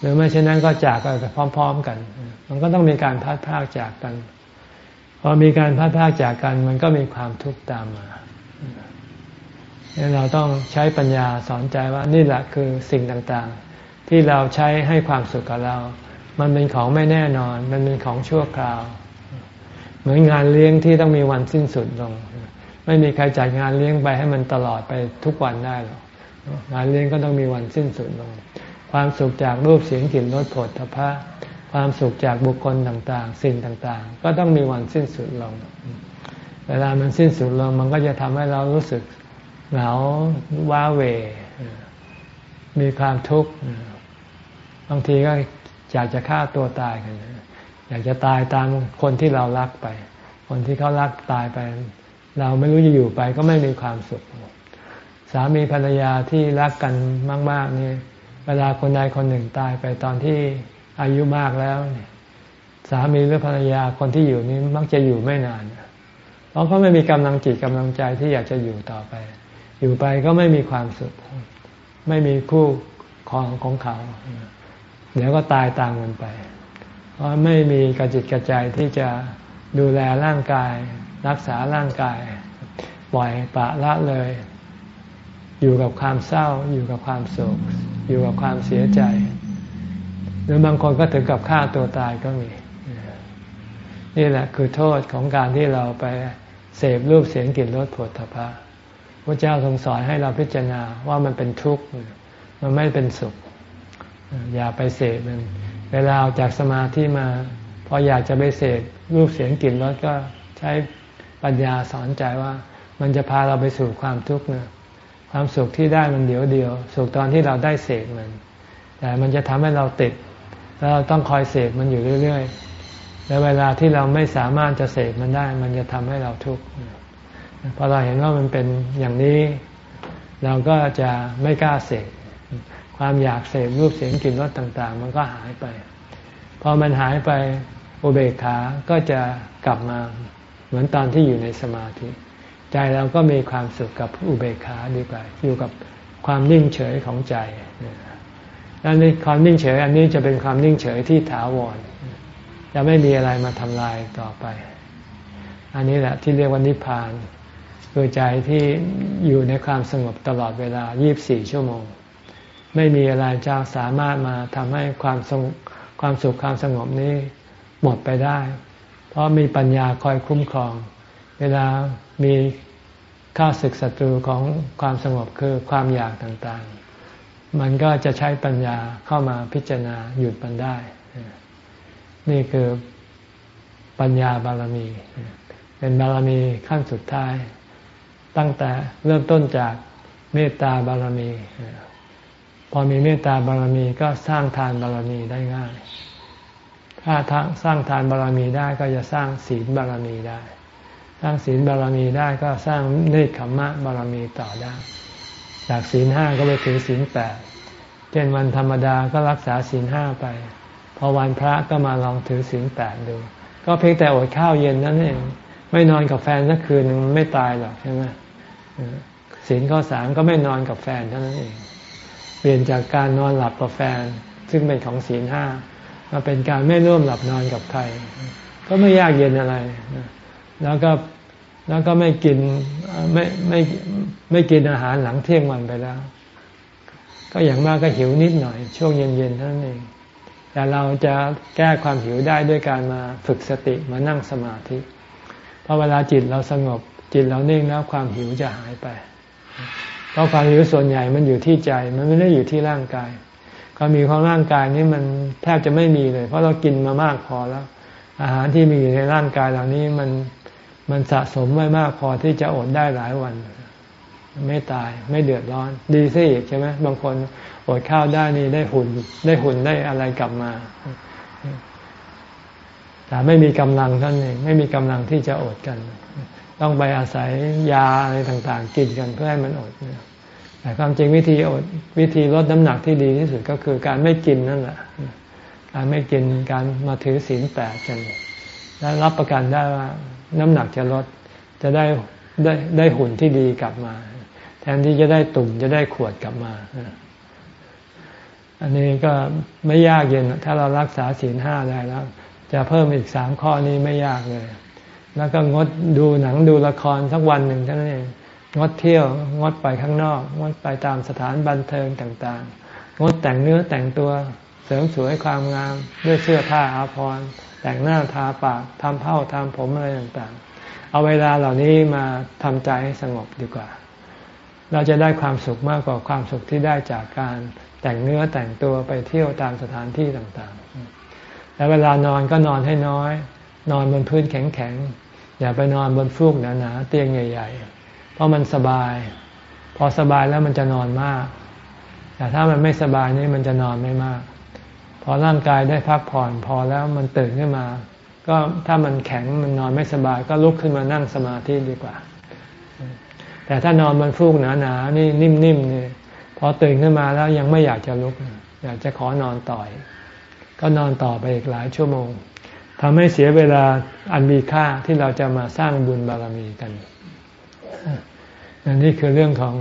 หรือไม่เช่นนั้นก็จากกันพร้อม ๆ กัน มันก็ต้องมีการพัดพากจากกัน พอมีการพัดพากจากกัน มันก็มีความทุกข์ตามมาเราต้องใช้ปัญญาสอนใจว่านี่แหละคือสิ่งต่างๆ ที่เราใช้ให้ความสุขกับเรา มันเป็นของไม่แน่นอน มันเป็นของชั่วคราว เหมือนงานเลี้ยงที่ต้องมีวันสิ้นสุดลง ไม่มีใครจัดงานเลี้ยงไปให้มันตลอดไปทุกวันได้หรอกงานเลี้ยงก็ต้องมีวันสิ้นสุดลง ความสุขจากรูปเสียงกลิ่นรสผลทพะความสุขจากบุคคลต่างๆ สิ่งต่างๆ ก็ต้องมีวันสิ้นสุดลง เวลามันสิ้นสุดลง มันก็จะทำให้เรารู้สึกเหงาว้าเว มีความทุกข์ บางทีก็ อยากจะฆ่าตัวตายกัน อยากจะตายตามคนที่เรารักไป คนที่เขารักตายไป เราไม่รู้จะอยู่ไปก็ไม่มีความสุข สามีภรรยาที่รักกันมาก ๆ นี่เวลาคนใดคนหนึ่งตายไปตอนที่อายุมากแล้วเนี่ยสามีหรือภรรยาคนที่อยู่นี้มักจะอยู่ไม่นาน เพราะเขาไม่มีกำลังจิตกำลังใจที่อยากจะอยู่ต่อไป อยู่ไปก็ไม่มีความสุข ไม่มีคู่ของของเขา เดี๋ยวก็ตายตามกันไป เพราะไม่มีกระจิตกระใจที่จะดูแลร่างกาย รักษาร่างกาย ปล่อยปะละเลย อยู่กับความเศร้า อยู่กับความโศก อยู่กับความเสียใจ หรือบางคนก็ถึงกับฆ่าตัวตายก็มี นี่แหละคือโทษของการที่เราไปเสพรูปเสียงกลิ่นรสผลทพะพระเจ้าทรงสอนให้เราพิจารณาว่ามันเป็นทุกข์ มันไม่เป็นสุข อย่าไปเสพมัน เวลาออกจากสมาธิมาพออยากจะไปเสพรูปเสียงกลิ่นรสก็ใช้ปัญญาสอนใจว่า มันจะพาเราไปสู่ความทุกข์นะความสุขที่ได้มันเดี๋ยวเดียว สุขตอนที่เราได้เสพมัน แต่มันจะทำให้เราติด แล้วเราต้องคอยเสพมันอยู่เรื่อยๆ แล้วเวลาที่เราไม่สามารถจะเสพมันได้ มันจะทำให้เราทุกข์พอเราเห็นว่ามันเป็นอย่างนี้ เราก็จะไม่กล้าเสพ ความอยากเสพรูปเสียงกลิ่นรสต่าง ๆ มันก็หายไป พอมันหายไปอุเบกขาก็จะกลับมาเหมือนตอนที่อยู่ในสมาธิ ใจเราก็มีความสุขกับอุเบกขาดีกว่า อยู่กับความนิ่งเฉยของใจแล้วในความนิ่งเฉย อันนี้จะเป็นความนิ่งเฉยที่ถาวรจะไม่มีอะไรมาทำลายต่อไป อันนี้แหละที่เรียกว่านิพพานคือใจที่อยู่ในความสงบตลอดเวลา 24 ชั่วโมง ไม่มีอะไรจะสามารถมาทำให้ความสงความสุขความสงบนี้หมดไปได้ เพราะมีปัญญาคอยคุ้มครอง เวลามีข้าศึกศัตรูของความสงบคือความอยากต่างๆ มันก็จะใช้ปัญญาเข้ามาพิจารณาหยุดมันได้ นี่คือปัญญาบารมี เป็นบารมีขั้นสุดท้าย ตั้งแต่เริ่มต้นจากเมตตาบารมี อมีเมตตาบารมีก็สร้างทานบารมีได้ง่าย ถ้าสร้างทานบารมีได้ก็จะสร้างศีลบารมีได้ สร้างศีลบารมีได้ก็สร้างเนคขมมะบารมีต่อได้ จากศีลห้าก็ไปถึงศีลแปดเช่นวันธรรมดาก็รักษาศีลห้าไป พอวันพระก็มาลองถือศีลแปดดู ก็เพียงแต่อดข้าวเย็นนั่นเอง ไม่นอนกับแฟนสักคืนนึงไม่ตายหรอกใช่ไหมศีลข้อสามก็ไม่นอนกับแฟนเท่านั้นเอง ปลี่ยนจากการนอนหลับกับแฟน ซึ่งเป็นของศีลห้ามาเป็นการไม่ร่วมหลับนอนกับใคร ก็ไม่ยากเย็นอะไร แล้วก็แล้วก็ไม่กินไม่ไม่ไม่กินอาหารหลังเที่ยงวันไปแล้ว ก็อย่างมากก็หิวนิดหน่อย ช่วงเย็นๆเท่านั้นเอง แต่เราจะแก้ความหิวได้ด้วยการมาฝึกสติมานั่งสมาธิพอเวลาจิตเราสงบจิตเรานิ่งแล้วความหิวจะหายไป เพราะความหิวส่วนใหญ่มันอยู่ที่ใจ มันไม่ได้อยู่ที่ร่างกาย ความมีของร่างกายนี้มันแทบจะไม่มีเลย เพราะเรากินมามากพอแล้ว อาหารที่มีอยู่ในร่างกายเหล่านี้มันมันสะสมไว้มากพอที่จะอดได้หลายวัน ไม่ตายไม่เดือดร้อน ดีซิอีกใช่ไหมบางคนอดข้าวได้นี่ได้หุ่น ได้หุ่นได้อะไรกลับมาแต่ไม่มีกำลังท่านเองไม่มีกำลังที่จะอดกัน ต้องไปอาศัยยาอะไรต่างๆ กินกันเพื่อให้มันอดแต่ความจริงวิธีอดวิธีลดน้ำหนักที่ดีที่สุดก็คือการไม่กินนั่นแหละการไม่กินการมาถือศีลแปดกันแล้วรับประกันได้ว่าน้ำหนักจะลดจะได้ได้ได้หุ่นที่ดีกลับมา แทนที่จะได้ตุ่มจะได้ขวดกลับมา อันนี้ก็ไม่ยากเย็น ถ้าเรารักษาศีลห้าได้แล้ว จะเพิ่มอีกสามข้อนี้ไม่ยากเลย แล้วก็งดดูหนังดูละครสักวันหนึ่งเท่านั้นเองงดเที่ยวงดไปข้างนอก งดไปตามสถานบันเทิงต่างๆ งดแต่งเนื้อแต่งตัวเสริมสวยความงามด้วยเสื้อผ้าอาภรณ์แต่งหน้าทาปากทำเผ้าทำผมอะไรต่างๆ เอาเวลาเหล่านี้มาทำใจให้สงบดีกว่า เราจะได้ความสุขมากกว่าความสุขที่ได้จากการแต่งเนื้อแต่งตัวไปเที่ยวตามสถานที่ต่างๆ แล้วเวลานอนก็นอนให้น้อย นอนบนพื้นแข็งๆ อย่าไปนอนบนฟูกหนาๆเตียงใหญ่ ๆ เพราะมันสบาย พอสบายแล้วมันจะนอนมาก แต่ถ้ามันไม่สบายนี่มันจะนอนไม่มาก พอร่างกายได้พักผ่อนพอแล้วมันตื่นขึ้นมา ก็ถ้ามันแข็งมันนอนไม่สบาย ก็ลุกขึ้นมานั่งสมาธิดีกว่า แต่ถ้านอนบนฟูกหนาๆนี่นิ่มๆนี่พอตื่นขึ้นมาแล้วยังไม่อยากจะลุก อยากจะขอนอนต่อย ก็นอนต่อไปอีกหลายชั่วโมง ทำให้เสียเวลาอันมีค่าที่เราจะมาสร้างบุญบารมีกันอันนี้คือเรื่องของ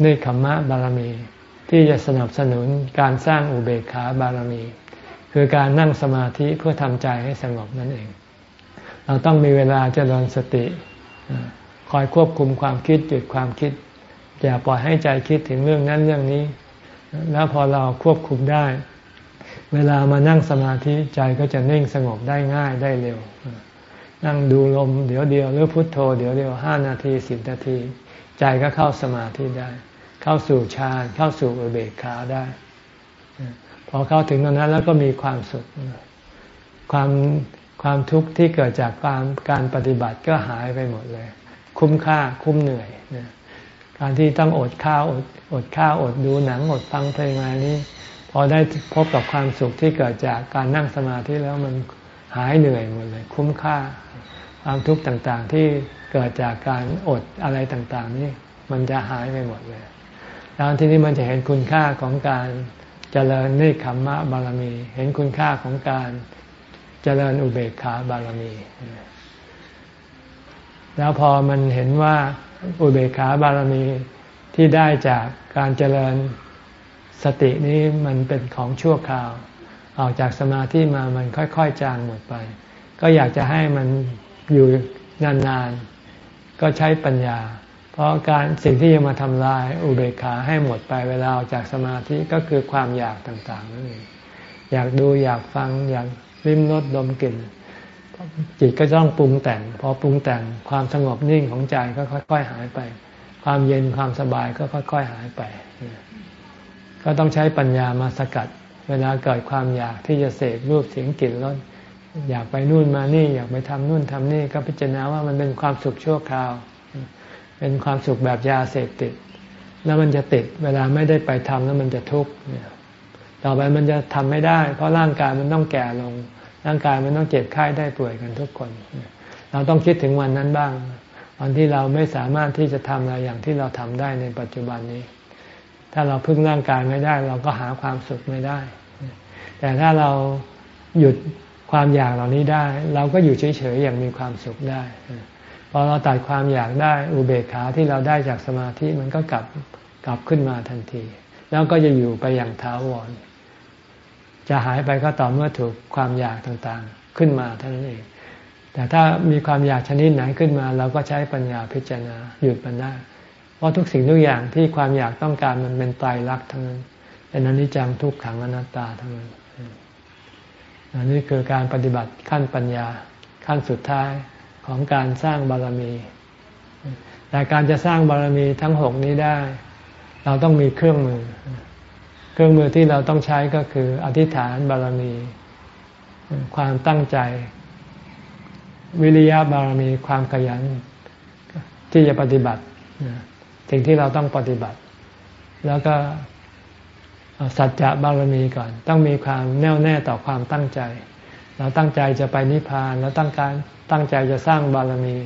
เนคขมมะบารมี ที่จะสนับสนุนการสร้างอุเบกขาบารมี คือการนั่งสมาธิเพื่อทำใจให้สงบนั่นเอง เราต้องมีเวลาเจริญสติคอยควบคุมความคิดหยุดความคิด อย่าปล่อยให้ใจคิดถึงเรื่องนั้นเรื่องนี้ แล้วพอเราควบคุมได้ เวลามานั่งสมาธิใจก็จะนิ่งสงบได้ง่ายได้เร็ว นั่งดูลมเดี๋ยวเดียวหรือพุทโธ เดี๋ยวเดียวห้านาทีสิบนาที ใจก็เข้าสมาธิได้ เข้าสู่ฌานเข้าสู่อุเบกขาได้ พอเข้าถึงตรงนั้นแล้วก็มีความสุข ความความทุกข์ที่เกิดจากการการปฏิบัติก็หายไปหมดเลย คุ้มค่าคุ้มเหนื่อยการที่ต้องอดข้าวอดอดข้าวอดดูหนังอดฟังเพลงอะไรนี้ อได้พบกับความสุขที่เกิดจากการนั่งสมาธิแล้วมันหายเหนื่อยหมดเลย คุ้มค่าความทุกข์ต่างๆ ที่เกิดจากการอดอะไรต่างๆ นี่มันจะหายไปหมดเลย แล้วทีนี้มันจะเห็นคุณค่าของการเจริญเนคัมมะบารมี เห็นคุณค่าของการเจริญอุเบกขาบารมี แล้วพอมันเห็นว่าอุเบกขาบารมีที่ได้จากการเจริญ สตินี้มันเป็นของชั่วคราว ออกจากสมาธิมามันค่อย ๆ จางหมดไป ก็อยากจะให้มันอยู่นานๆ ก็ใช้ปัญญา เพราะการสิ่งที่จะมาทำลายอุเบกขาให้หมดไปเวลาออกจากสมาธิก็คือความอยากต่างๆนั่นเองอยากดูอยากฟังอยากลิ้มรสดมกลิ่นจิตก็ต้องปรุงแต่ง พอปรุงแต่งความสงบนิ่งของใจก็ค่อย ๆ หายไป ความเย็นความสบายก็ค่อย ๆ หายไป ก็ต้องใช้ปัญญามาสกัด เวลาเกิดความอยากที่จะเสพรูปเสียงกลิ่นรสอยากไปนู่นมานี่ อยากไปทำนู่นทำนี่ก็พิจารณาว่ามันเป็นความสุขชั่วคราว เป็นความสุขแบบยาเสพติด แล้วมันจะติดเวลาไม่ได้ไปทำแล้วมันจะทุกข์ต่อไปมันจะทำไม่ได้ เพราะร่างกายมันต้องแก่ลง ร่างกายมันต้องเจ็บไข้ได้ป่วยกันทุกคน เราต้องคิดถึงวันนั้นบ้างวันที่เราไม่สามารถที่จะทำอะไรอย่างที่เราทำได้ในปัจจุบันนี้ ถ้าเราพึ่งร่างกายไม่ได้ เราก็หาความสุขไม่ได้ แต่ถ้าเราหยุดความอยากเหล่านี้ได้ เราก็อยู่เฉยๆอย่างมีความสุขได้พอเราตัดความอยากได้อุเบกขาที่เราได้จากสมาธิมันก็กลับกลับขึ้นมาทันที แล้วก็จะอยู่ไปอย่างท้าวร จะหายไปก็ต่อเมื่อถูกความอยากต่างๆขึ้นมาเท่านั้นเอง แต่ถ้ามีความอยากชนิดไหนขึ้นมา เราก็ใช้ปัญญาพิจารณาหยุดมันได้ เพราะทุกสิ่งทุกอย่างที่ความอยากต้องการมันเป็นตายรักทั้งนั้นเป็นอนิจจังทุกขังอนัตตาทั้งนั้นอันนี้คือการปฏิบัติขั้นปัญญาขั้นสุดท้ายของการสร้างบารมี แต่การจะสร้างบารมีทั้งหกนี้ได้ เราต้องมีเครื่องมือ เครื่องมือที่เราต้องใช้ก็คืออธิษฐานบารมี ความตั้งใจ วิริยะบารมีความขยันที่จะปฏิบัติ สิ่งที่เราต้องปฏิบัติ แล้วก็สัจจะบารมีก่อน ต้องมีความแน่วแน่ต่อความตั้งใจ เราตั้งใจจะไปนิพพานเราตั้งการตั้งใจจะสร้างบารมี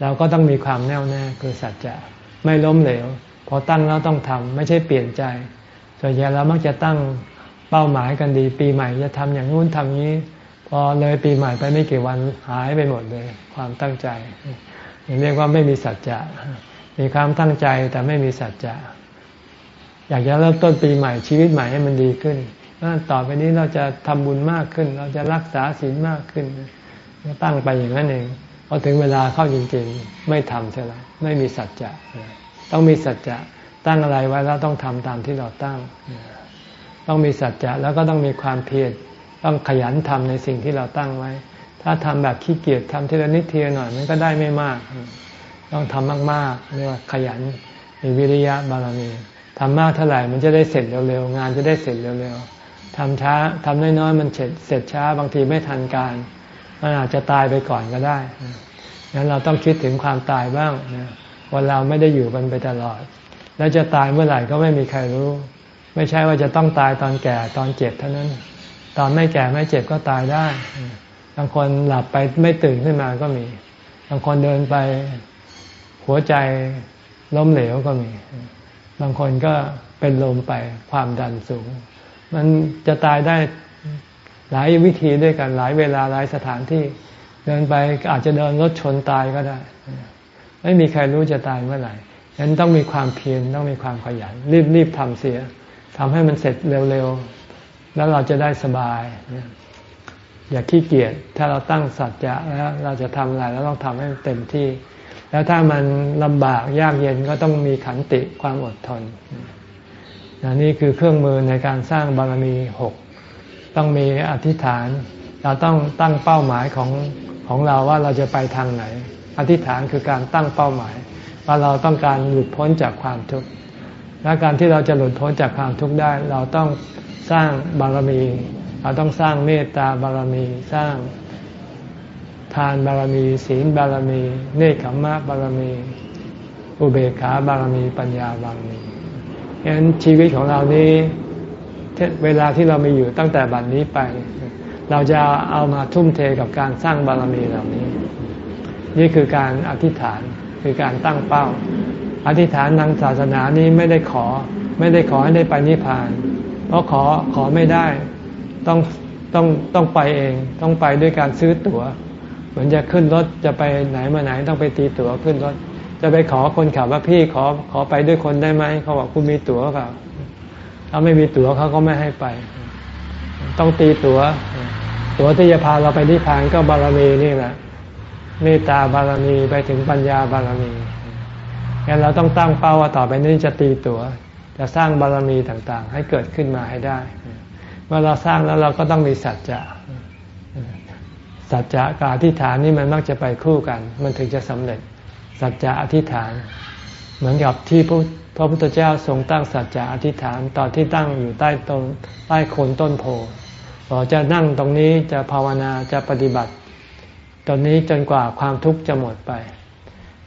เราก็ต้องมีความแน่วแน่คือสัจจะไม่ล้มเหลวพอตั้งแล้วต้องทำไม่ใช่เปลี่ยนใจส่วนใหญ่เรามักจะตั้งเป้าหมายกันดี ปีใหม่จะทำอย่างนู้นทำนี้ พอเลยปีใหม่ไปไม่กี่วันหายไปหมดเลย ความตั้งใจเรียกว่าไม่มีสัจจะ มีความตั้งใจแต่ไม่มีสัจจะอยากจะเริ่มต้นปีใหม่ชีวิตใหม่ให้มันดีขึ้นต่อไปนี้เราจะทำบุญมากขึ้น เราจะรักษาศีลมากขึ้นตั้งไปอย่างนั้นเองพอถึงเวลาเข้าจริงๆ ไม่ทำใช่ไหมไม่มีสัจจะต้องมีสัจจะตั้งอะไรไว้แล้วต้องทำตามที่เราตั้ง ต้องมีสัจจะแล้วก็ต้องมีความเพียรต้องขยันทำในสิ่งที่เราตั้งไว้ ถ้าทำแบบขี้เกียจทำทีละนิดทีละหน่อยมันก็ได้ไม่มาก ต้องทำมากๆเรียกว่าขยันมีวิริยะบารมีทำมากเท่าไหร่มันจะได้เสร็จเร็วๆงานจะได้เสร็จเร็วๆทำช้าทำน้อยๆมันเสร็จเสร็จช้าบางทีไม่ทันการ มันอาจจะตายไปก่อนก็ได้งั้นเราต้องคิดถึงความตายบ้างนะวันเราไม่ได้อยู่กันไปตลอด แล้วจะตายเมื่อไหร่ก็ไม่มีใครรู้ ไม่ใช่ว่าจะต้องตายตอนแก่ตอนเจ็บเท่านั้น ตอนไม่แก่ไม่เจ็บก็ตายได้ บางคนหลับไปไม่ตื่นขึ้นมาก็มี บางคนเดินไป หัวใจล้มเหลวก็มี บางคนก็เป็นลมไปความดันสูง มันจะตายได้หลายวิธีด้วยกันหลายเวลาหลายสถานที่ เดินไปอาจจะเดินรถชนตายก็ได้ ไม่มีใครรู้จะตายเมื่อไหร่ฉะนั้นต้องมีความเพียรต้องมีความขยัน รีบรีบทำเสียทำให้มันเสร็จเร็วๆ แล้วเราจะได้สบาย อย่าขี้เกียจถ้าเราตั้งสัจจะแล้วเราจะทำอะไรแล้วต้องทำให้เต็มที่ แล้วถ้ามันลำบากยากเย็นก็ต้องมีขันติความอดทนนี่คือเครื่องมือในการสร้างบารมีหกต้องมีอธิษฐาน เราต้องตั้งเป้าหมายของของเราว่าเราจะไปทางไหน อธิษฐานคือการตั้งเป้าหมาย ว่าเราต้องการหลุดพ้นจากความทุกข์และการที่เราจะหลุดพ้นจากความทุกข์ได้ เราต้องสร้างบารมี เราต้องสร้างเมตตาบารมี สร้าง ทานบารมี ศีลบารมี เนคขมะบารมี อุเบกขาบารมี ปัญญาบารมีฉะนั้นชีวิตของเรานี้เวลาที่เรามีอยู่ตั้งแต่บัดนนี้ไป เราจะเอามาทุ่มเทกับการสร้างบารมีเหล่านี้ นี่คือการอธิษฐานคือการตั้งเป้า อธิษฐานทางศาสนานี้ไม่ได้ขอ ไม่ได้ขอให้ได้ไปนิพพาน เพราะขอขอไม่ได้ต้องต้องต้องไปเอง ต้องไปด้วยการซื้อตัว๋ว มือนจะขึ้นรถจะไปไหนมาไหนต้องไปตีตั๋วขึ้นรถ จะไปขอคนขับว่าพี่ขอขอไปด้วยคนได้ไหมเขาบอกคุณมีตั๋วเปล่าถ้าไม่มีตั๋วเขาก็ไม่ให้ไป ต้องตีตัว๋ว ตั๋วที่จะพาเราไปนิพพานก็บารมีนี่แหละเมตตาบารมีไปถึงปัญญาบารมีงั้นเราต้องตั้งเป้าว่าต่อไปนี้จะตีตัว๋ว จะสร้างบารมีต่างๆ ให้เกิดขึ้นมาให้ได้ เมื่อเราสร้างแล้วเราก็ต้องมีสัจจะ สัจจะกับอธิษฐานนี่มันมักจะไปคู่กัน มันถึงจะสำเร็จ สัจจะอธิษฐาน เหมือนกับที่พระพระพุทธเจ้าทรงตั้งสัจจะอธิษฐานตอนที่ตั้งอยู่ใต้ตรงใต้โคนต้นโพบอกจะนั่งตรงนี้จะภาวนาจะปฏิบัติ ตอนนี้จนกว่าความทุกข์จะหมดไป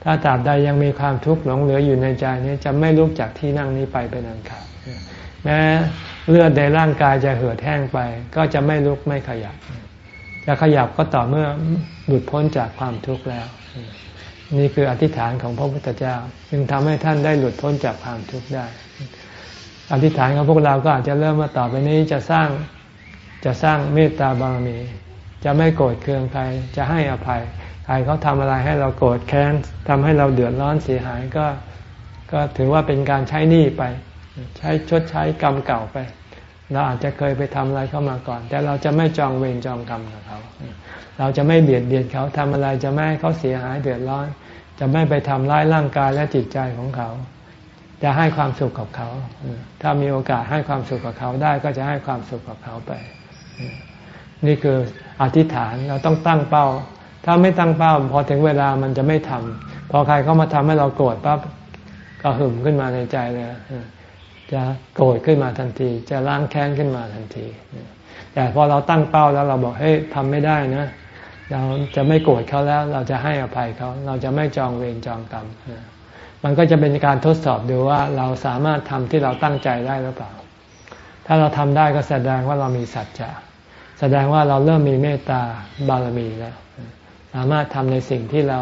ถ้าตราบใดยังมีความทุกข์หลงเหลืออยู่ในใจนี้จะไม่ลุกจากที่นั่งนี้ไปเป็นอันขาดแม้เลือดในร่างกายจะเหือดแห้งไป ก็จะไม่ลุกไม่ขยับ จะขยับก็ต่อเมื่อหลุดพ้นจากความทุกข์แล้ว นี่คืออธิษฐานของพระพุทธเจ้า จึงทำให้ท่านได้หลุดพ้นจากความทุกข์ได้ อธิษฐานของพวกเราก็อาจจะเริ่มมาต่อไปนี้จะสร้างจะสร้างเมตตาบารมี จะไม่โกรธเคืองใคร จะให้อภัย ใครเขาทำอะไรให้เราโกรธแค้นทำให้เราเดือดร้อนเสียหายก็ก็ถือว่าเป็นการใช้หนี้ไป ใช้ชดใช้กรรมเก่าไป เราอาจจะเคยไปทำอะไรเข้ามาก่อน แต่เราจะไม่จองเวรจองกรรมกับเขา เราจะไม่เบียดเบียนเขาทำอะไรจะไม่ให้เขาเสียหายเดือดร้อน จะไม่ไปทำร้ายร่างกายและจิตใจของเขาจจะให้ความสุขกับเขา ถ้ามีโอกาสให้ความสุขกับเขาได้ก็จะให้ความสุขกับเขาไป นี่คืออธิษฐานเราต้องตั้งเป้า ถ้าไม่ตั้งเป้า พอถึงเวลามันจะไม่ทำพอใครเขามาทำให้เราโกรธปั๊บก็หึมขึ้นมาในใจเลย จะโกรธขึ้นมาทันที จะล้างแค้นขึ้นมาทันที แต่พอเราตั้งเป้าแล้วเราบอกเฮ้ยทำไม่ได้นะ เราจะไม่โกรธเขาแล้ว เราจะให้อภัยเขา เราจะไม่จองเวรจองกรรมมันก็จะเป็นการทดสอบดูว่าเราสามารถทำที่เราตั้งใจได้หรือเปล่า ถ้าเราทำได้ก็แสดงว่าเรามีสัจจะแสดงว่าเราเริ่มมีเมตตาบารมีแล้ว สามารถทำในสิ่งที่เรา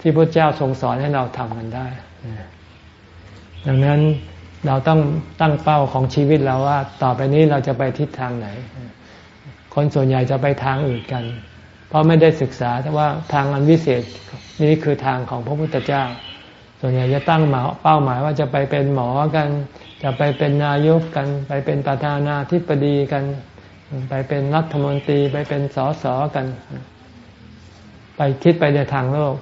ที่พระเจ้าทรงสอนให้เราทำกันได้ ดังนั้น เราต้องตั้งเป้าของชีวิตเราว่า ต่อไปนี้เราจะไปทิศทางไหน คนส่วนใหญ่จะไปทางอื่นกัน เพราะไม่ได้ศึกษาว่าทางอันวิเศษนี้คือทางของพระพุทธเจ้า ส่วนใหญ่จะตั้งเป้าหมายว่าจะไปเป็นหมอกัน จะไปเป็นนายกกัน ไปเป็นประธานาธิบดีกัน ไปเป็นรัฐมนตรีไปเป็นสสกัน ไปคิดไปในทางโลก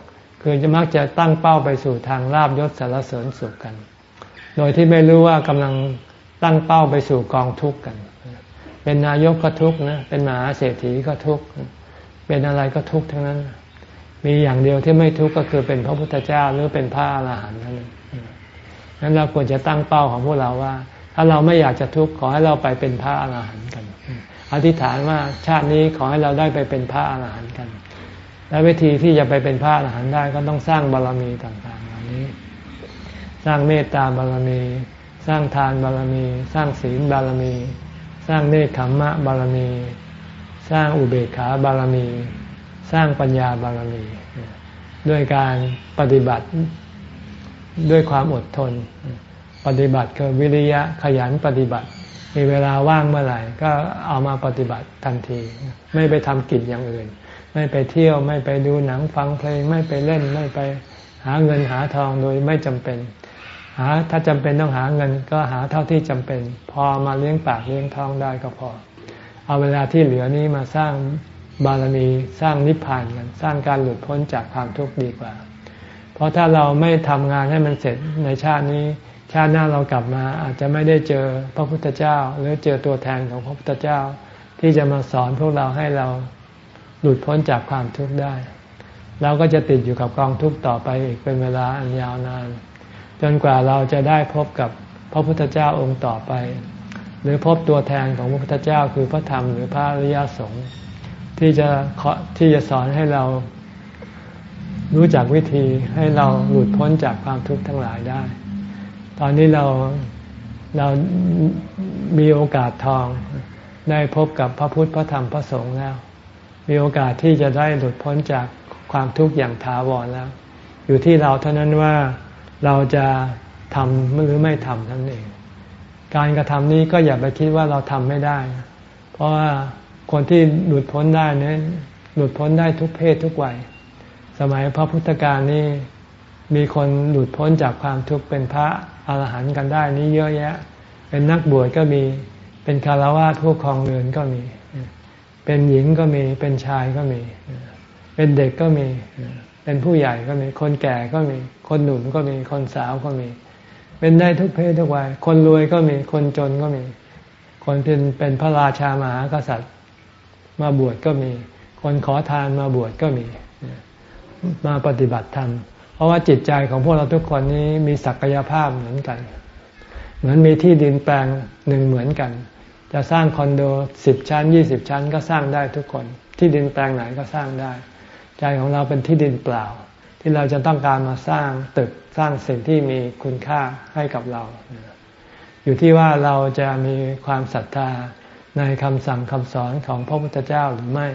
คือจะมักจะตั้งเป้าไปสู่ทางลาบยศสารเสริญสุขกัน โดยที่ไม่รู้ว่ากำลังตั้งเป้าไปสู่กองทุกข์กัน เป็นนายกก็ทุกข์นะ เป็นมหาเศรษฐีก็ทุกข์เป็นอะไรก็ทุกข์ทั้งนั้น มีอย่างเดียวที่ไม่ทุกข์ก็คือเป็นพระพุทธเจ้าหรือเป็นพระอรหันต์นั่นนั้นเราควรจะตั้งเป้าของพวกเราว่า ถ้าเราไม่อยากจะทุกข์ขอให้เราไปเป็นพระอรหันต์กัน อธิษฐานว่าชาตินี้ขอให้เราได้ไปเป็นพระอรหันต์กัน และวิธีที่จะไปเป็นพระอรหันต์ได้ก็ต้องสร้างบารรมีต่างๆเหล่านี้ สร้างเมตตาบารมี สร้างทานบารมี สร้างศีลบารมี สร้างเนคขมมะบารมี สร้างอุเบกขาบารมี สร้างปัญญาบารมี ด้วยการปฏิบัติด้วยความอดทน ปฏิบัติคือวิริยะขยันปฏิบัติ มีเวลาว่างเมื่อไหร่ ก็เอามาปฏิบัติทันที ไม่ไปทำกิจอย่างอื่น ไม่ไปเที่ยวไม่ไปดูหนังฟังเพลง ไม่ไปเล่นไม่ไปหาเงินหาทองโดยไม่จำเป็น หาถ้าจำเป็นต้องหาเงินก็หาเท่าที่จำเป็น พอมาเลี้ยงปากเลี้ยงท้องได้ก็พอ เอาเวลาที่เหลือนี้มาสร้างบารมีสร้างนิพพานกันสร้างการหลุดพ้นจากความทุกข์ดีกว่า เพราะถ้าเราไม่ทำงานให้มันเสร็จในชาตินี้ ชาติหน้าเรากลับมา อาจจะไม่ได้เจอพระพุทธเจ้า หรือเจอตัวแทนของพระพุทธเจ้า ที่จะมาสอนพวกเราให้เราหลุดพ้นจากความทุกข์ได้เราก็จะติดอยู่กับกองทุกข์ต่อไปอีกเป็นเวลาอันยาวนาน จนกว่าเราจะได้พบกับพระพุทธเจ้าองค์ต่อไป หรือพบตัวแทนของพระพุทธเจ้าคือพระธรรมหรือพระอริยสงฆ์ที่จะที่จะสอนให้เรารู้จักวิธีให้เราหลุดพ้นจากความทุกข์ทั้งหลายได้ ตอนนี้เราเรามีโอกาสทองได้พบกับพระพุทธพระธรรมพระสงฆ์แล้ว มีโอกาสที่จะได้หลุดพ้นจากความทุกข์อย่างถาวรแล้ว อยู่ที่เราเท่านั้นว่า เราจะทำหรือไม่ทำนั่นเอง การกระทำนี้ก็อย่าไปคิดว่าเราทำไม่ได้ เพราะว่าคนที่หลุดพ้นได้นี่ยหลุดพ้นได้ทุกเพศทุกวัย สมัยพระพุทธการนี่มีคนหลุดพ้นจากความทุกข์เป็นพระอรหันต์กันได้นี่เยอะแยะ เป็นนักบวชก็มี เป็นคารวะผู้ครองเรือนก็มี เป็นหญิงก็มี เป็นชายก็มี เป็นเด็กก็มี เป็นผู้ใหญ่ก็มีคนแก่ก็มีคนหนุ่มก็มีคนสาวก็มี เป็นได้ทุกเพศทุกวัยคนรวยก็มีคนจนก็มี คนเป็นเป็นพระราชามหากษัตริย์มาบวชก็มี คนขอทานมาบวชก็มี มาปฏิบัติธรรมเพราะว่าจิตใจของพวกเราทุกคนนี้มีศักยภาพเหมือนกัน เหมือนมีที่ดินแปลงหนึ่งเหมือนกัน จะสร้างคอนโดสิบชั้นยี่สิบชั้นก็สร้างได้ทุกคน ที่ดินแปลงไหนก็สร้างได้ ใจของเราเป็นที่ดินเปล่า ที่เราจะต้องการมาสร้างตึกสร้างสิ่งที่มีคุณค่าให้กับเรา อยู่ที่ว่าเราจะมีความศรัทธาในคำสั่งคำสอนของพระพุทธเจ้าหรือไม่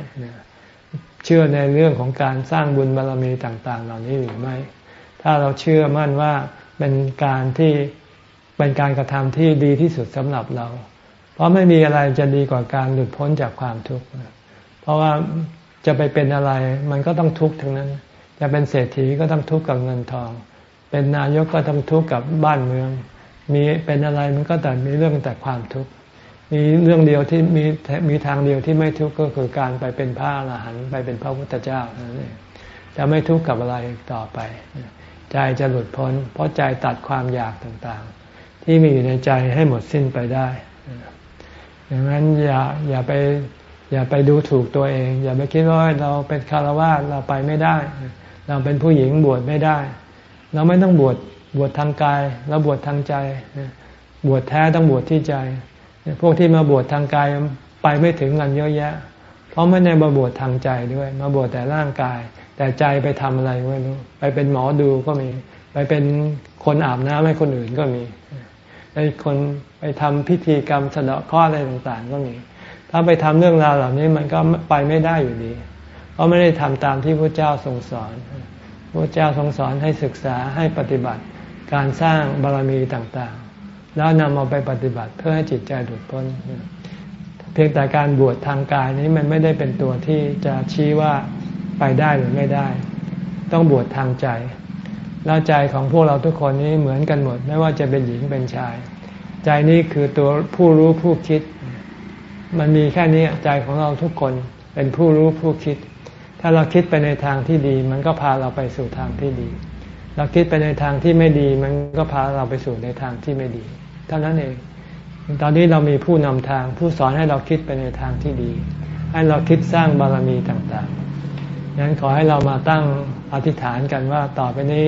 เชื่อในเรื่องของการสร้างบุญบารรมีต่าง ๆ เหล่านี้หรือไม่ ถ้าเราเชื่อมั่นว่าเป็นการที่เป็นการกระทำที่ดีที่สุดสำหรับเรา เพราะไม่มีอะไรจะดีกว่าการหลุดพ้นจากความทุกข์ เพราะว่า จะไปเป็นอะไร มันก็ต้องทุกข์ทั้งนั้น จะเป็นเศรษฐีก็ต้องทุกข์กับเงินทอง เป็นนายกก็ต้องทุกข์กับบ้านเมือง มีเป็นอะไรมันก็แต่มีเรื่องแต่ความทุกข์มีเรื่องเดียวที่มีมีทางเดียวที่ไม่ทุกข์ก็คือการไปเป็นพระอรหันต์ไปเป็นพระพุทธเจ้านั่นเองจะไม่ทุกข์กับอะไรต่อไป ใจจะหลุดพ้น เพราะใจตัดความอยากต่างๆ ที่มีอยู่ในใจให้หมดสิ้นไปได้ดังนั้นอย่าอย่าไป อย่าไปดูถูกตัวเอง อย่าไปคิดว่าเราเป็นคารวะเราไปไม่ได้ เราเป็นผู้หญิงบวชไม่ได้ เราไม่ต้องบวชบวชทางกายเราบวชทางใจ บวชแท้ต้องบวชที่ใจ พวกที่มาบวชทางกายไปไม่ถึงกันเยอะแยะ เพราะไม่ได้มาบวชทางใจด้วย มาบวชแต่ร่างกาย แต่ใจไปทำอะไรไม่รู้ไปเป็นหมอดูก็มี ไปเป็นคนอาบน้ำให้คนอื่นก็มีไปคนไปทำพิธีกรรมสะเดาะข้ออะไรต่างๆ ก็มี ถ้าไปทำเรื่องราวเหล่านี้มันก็ไปไม่ได้อยู่ดี เพราะไม่ได้ทำตามที่พระเจ้าทรงสอนพระเจ้าทรงสอนให้ศึกษาให้ปฏิบัติการสร้างบารมีต่างๆ แล้วนำเอาไปปฏิบัติเพื่อให้จิตใจหลุดพ้น เพียงแต่การบวชทางกายนี้มันไม่ได้เป็นตัวที่จะชี้ว่าไปได้หรือไม่ได้ ต้องบวชทางใจ แล้วใจของพวกเราทุกคนนี้เหมือนกันหมด ไม่ว่าจะเป็นหญิงเป็นชาย ใจนี้คือตัวผู้รู้ผู้คิด มันมีแค่นี้ใจของเราทุกคนเป็นผู้รู้ผู้คิด ถ้าเราคิดไปในทางที่ดี มันก็พาเราไปสู่ทางที่ดี เราคิดไปในทางที่ไม่ดี มันก็พาเราไปสู่ในทางที่ไม่ดี เท่านั้นเอง ตอนนี้เรามีผู้นำทาง ผู้สอนให้เราคิดไปในทางที่ดี ให้เราคิดสร้างบารมีต่างๆงั้นขอให้เรามาตั้งอธิษฐานกันว่าต่อไปนี้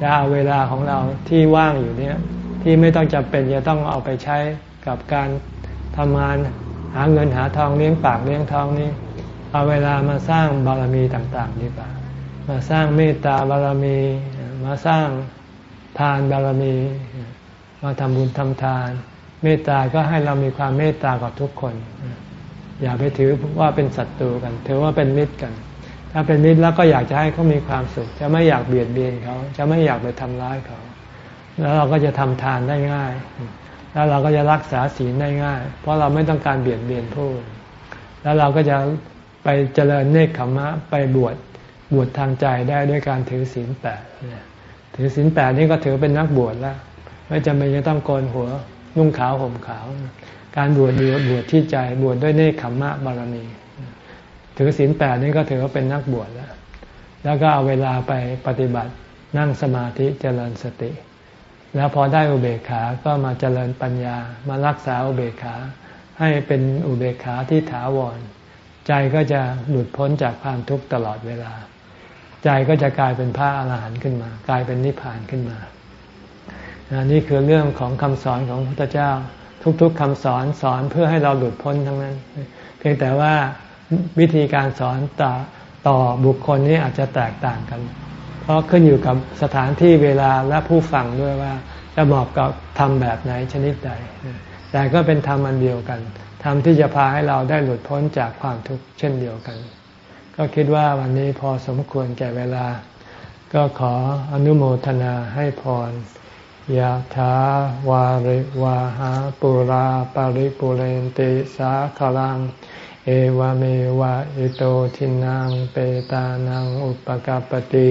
จะเอาเวลาของเราที่ว่างอยู่เนี้ยที่ไม่ต้องจำเป็นจะต้องเอาไปใช้กับการ ทำงานหาเงินหาทองเลี้ยงปากเลี้ยงท้องนี้ เอาเวลามาสร้างบารมีต่าง ๆ ดีกว่า มาสร้างเมตตาบารมี มาสร้างทานบารมี มาทำบุญทำทาน เมตตาก็ให้เรามีความเมตตากับทุกคน อย่าไปถือว่าเป็นศัตรูกัน ถือว่าเป็นมิตรกัน ถ้าเป็นมิตรแล้วก็อยากจะให้เขามีความสุข จะไม่อยากเบียดเบียนเขา จะไม่อยากไปทำร้ายเขา แล้วเราก็จะทำทานได้ง่าย แล้วเราก็จะรักษาศีลได้ง่าย เพราะเราไม่ต้องการเบียดเบียนผู้ แล้วเราก็จะไปเจริญเนคขมะไปบวชบวชทางใจได้ด้วยการถือศีลแปดถือศีลแปดนี่ก็ถือเป็นนักบวชแล้ว ไม่จำเป็นจะต้องโกนหัวนุ่งขาวห่มขาว การบวชบวชที่ใจบวชดด้วยเนคขมมะบารมี ถือศีลแปดนี่ก็ถือว่าเป็นนักบวชแล้ว แล้วก็เอาเวลาไปปฏิบัตินั่งสมาธิเจริญสติ แล้วพอได้อุเบกขาก็มาเจริญปัญญา มารักษาอุเบกขา ให้เป็นอุเบกขาที่ถาวร ใจก็จะหลุดพ้นจากความทุกข์ตลอดเวลา ใจก็จะกลายเป็นพระอาหารหันต์ขึ้นมา กลายเป็นนิพพานขึ้นมานี่คือเรื่องของคำสอนของพระพุทธเจ้า ทุกๆคำสอนสอนเพื่อให้เราหลุดพ้นทั้งนั้น เพียงแต่ว่าวิธีการสอนต่อต่อบุคคลนี้อาจจะแตกต่างกัน เพราะขึ้นอยู่กับสถานที่เวลาและผู้ฟังด้วยว่าจะเหมาะกับทำแบบไหนชนิดใด แต่ก็เป็นธรรมอันเดียวกันธรรมที่จะพาให้เราได้หลุดพ้นจากความทุกข์เช่นเดียวกัน ก็คิดว่าวันนี้พอสมควรแก่เวลา ก็ขออนุโมทนาให้พรยะถาวาริวาหาปุราปาริปุเรนติสาขลัง เอวเมวะอิโตทินังเปตานังอุปกาปติ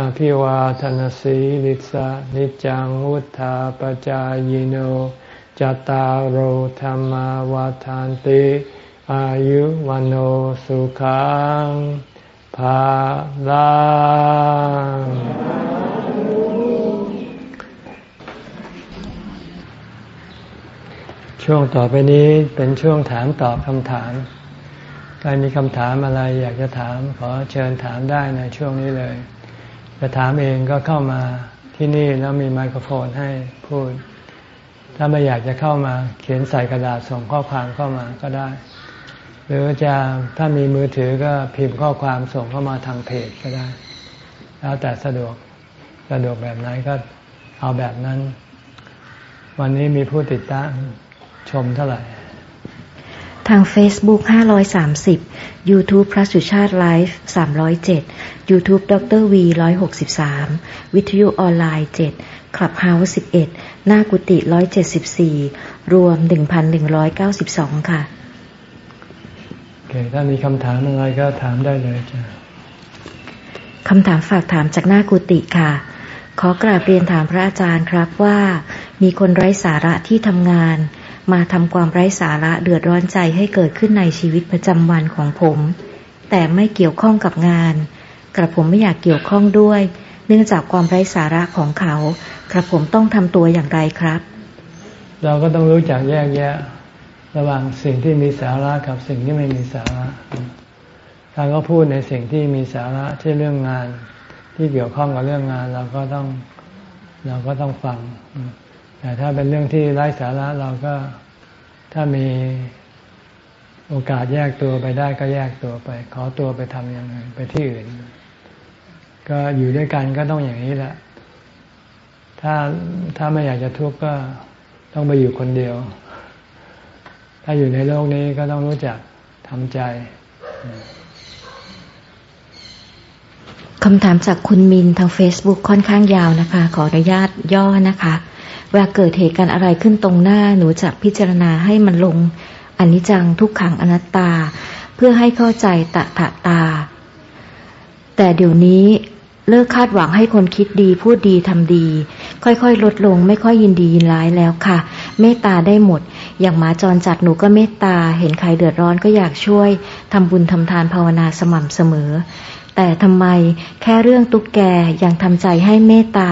อภิวาทนสีลิสะนิจังวุธาปจายโนจตารโหธรรมวาทานติ อายุวันโอสุขังภาลังช่วงต่อไปนี้เป็นช่วงถามตอบคำถาม ใครมีคำถามอะไรอยากจะถามขอเชิญถามได้ในช่วงนี้เลย จะถามเองก็เข้ามาที่นี่แล้วมีไมโครโฟนให้พูด ถ้าไม่อยากจะเข้ามาเขียนใส่กระดาษส่งข้อความเข้ามาก็ได้ หรือจะถ้ามีมือถือก็พิมพ์ข้อความส่งเข้ามาทางเพจก็ได้ แล้วแต่สะดวกสะดวกแบบไหนก็เอาแบบนั้น วันนี้มีผู้ติดตามชมเท่าไหร่ ทาง Facebook 530 YouTube พระสุชาติไลฟ์307 YouTube ดร V 163 วิทยุออนไลน์ 7 Clubhouse 11 หน้ากุฏิ174 รวม 1,192 ค่ะโอเคถ้ามีคำถามอะไรก็ถามได้เลยจ้ะคำถามฝากถามจากหน้ากุฏิค่ะ ขอกราบเรียนถามพระอาจารย์ครับว่า มีคนไร้สาระที่ทำงาน มาทำความไร้สาระเดือดร้อนใจให้เกิดขึ้นในชีวิตประจำวันของผม แต่ไม่เกี่ยวข้องกับงาน กระผมไม่อยากเกี่ยวข้องด้วย เนื่องจากความไร้สาระของเขา กระผมต้องทำตัวอย่างไรครับ เราก็ต้องรู้จักแยกแยะ ระหว่างสิ่งที่มีสาระกับสิ่งที่ไม่มีสาระถ้าเขาพูดในสิ่งที่มีสาระที่เรื่องงาน ที่เกี่ยวข้องกับเรื่องงาน เราก็ต้องเราก็ต้องฟัง แต่ถ้าเป็นเรื่องที่ไร้สาระเราก็ถ้ามีโอกาสแยกตัวไปได้ก็แยกตัวไป ขอตัวไปทำอย่างไรไปที่อื่น ก็อยู่ด้วยกันก็ต้องอย่างนี้แหละ ถ้าถ้าไม่อยากจะทุกข์ก็ต้องไปอยู่คนเดียว ถ้าอยู่ในโลกนี้ก็ต้องรู้จักทำใจคำถามจากคุณมินทาง Facebook ค่อนข้างยาวนะคะ ขออนุญาตย่อนะคะ วลาเกิดเหตุการณ์อะไรขึ้นตรงหน้าหนูจะพิจารณาให้มันลงอนิจจังทุกขังอนัตตา เพื่อให้เข้าใจตะถะตา แต่เดี๋ยวนี้เลิกคาดหวังให้คนคิดดีพูดดีทำดี ค่อยๆ ลดลงไม่ค่อยยินดียินร้ายแล้วค่ะ เมตตาได้หมด อย่างหมาจรจัดหนูก็เมตตา เห็นใครเดือดร้อนก็อยากช่วยทำบุญทำทานภาวนาสม่ำเสมอ แต่ทำไมแค่เรื่องตุ๊กแกยังทำใจให้เมตตา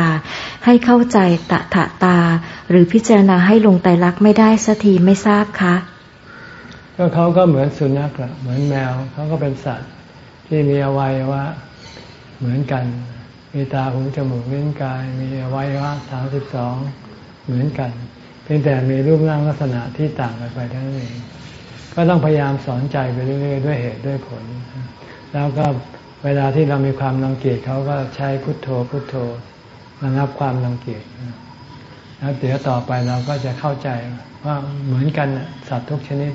ให้เข้าใจตะถะตา หรือพิจารณาให้ลงไตรักไม่ได้สักทีไม่ทราบคะ ก็เขาก็เหมือนสุนัขเหมือนแมวเขาก็เป็นสัตว์ ที่มีอวัยวะเหมือนกัน มีตาหูจมูกลิ้นกาย มีอวัยวะสามสิบสองเหมือนกัน เพียงแต่มีรูปร่างลักษณะที่ต่างกันไปเท่านั้นเองก็ต้องพยายามสอนใจไปเรื่อยๆด้วยเหตุด้วยผล แล้วก็ เวลาที่เรามีความรังเกียจเขาก็ใช้พุทโธพุทโธระงับความรังเกียจแล้วเดี๋ยวต่อไปเราก็จะเข้าใจว่าเหมือนกันสัตว์ทุกชนิด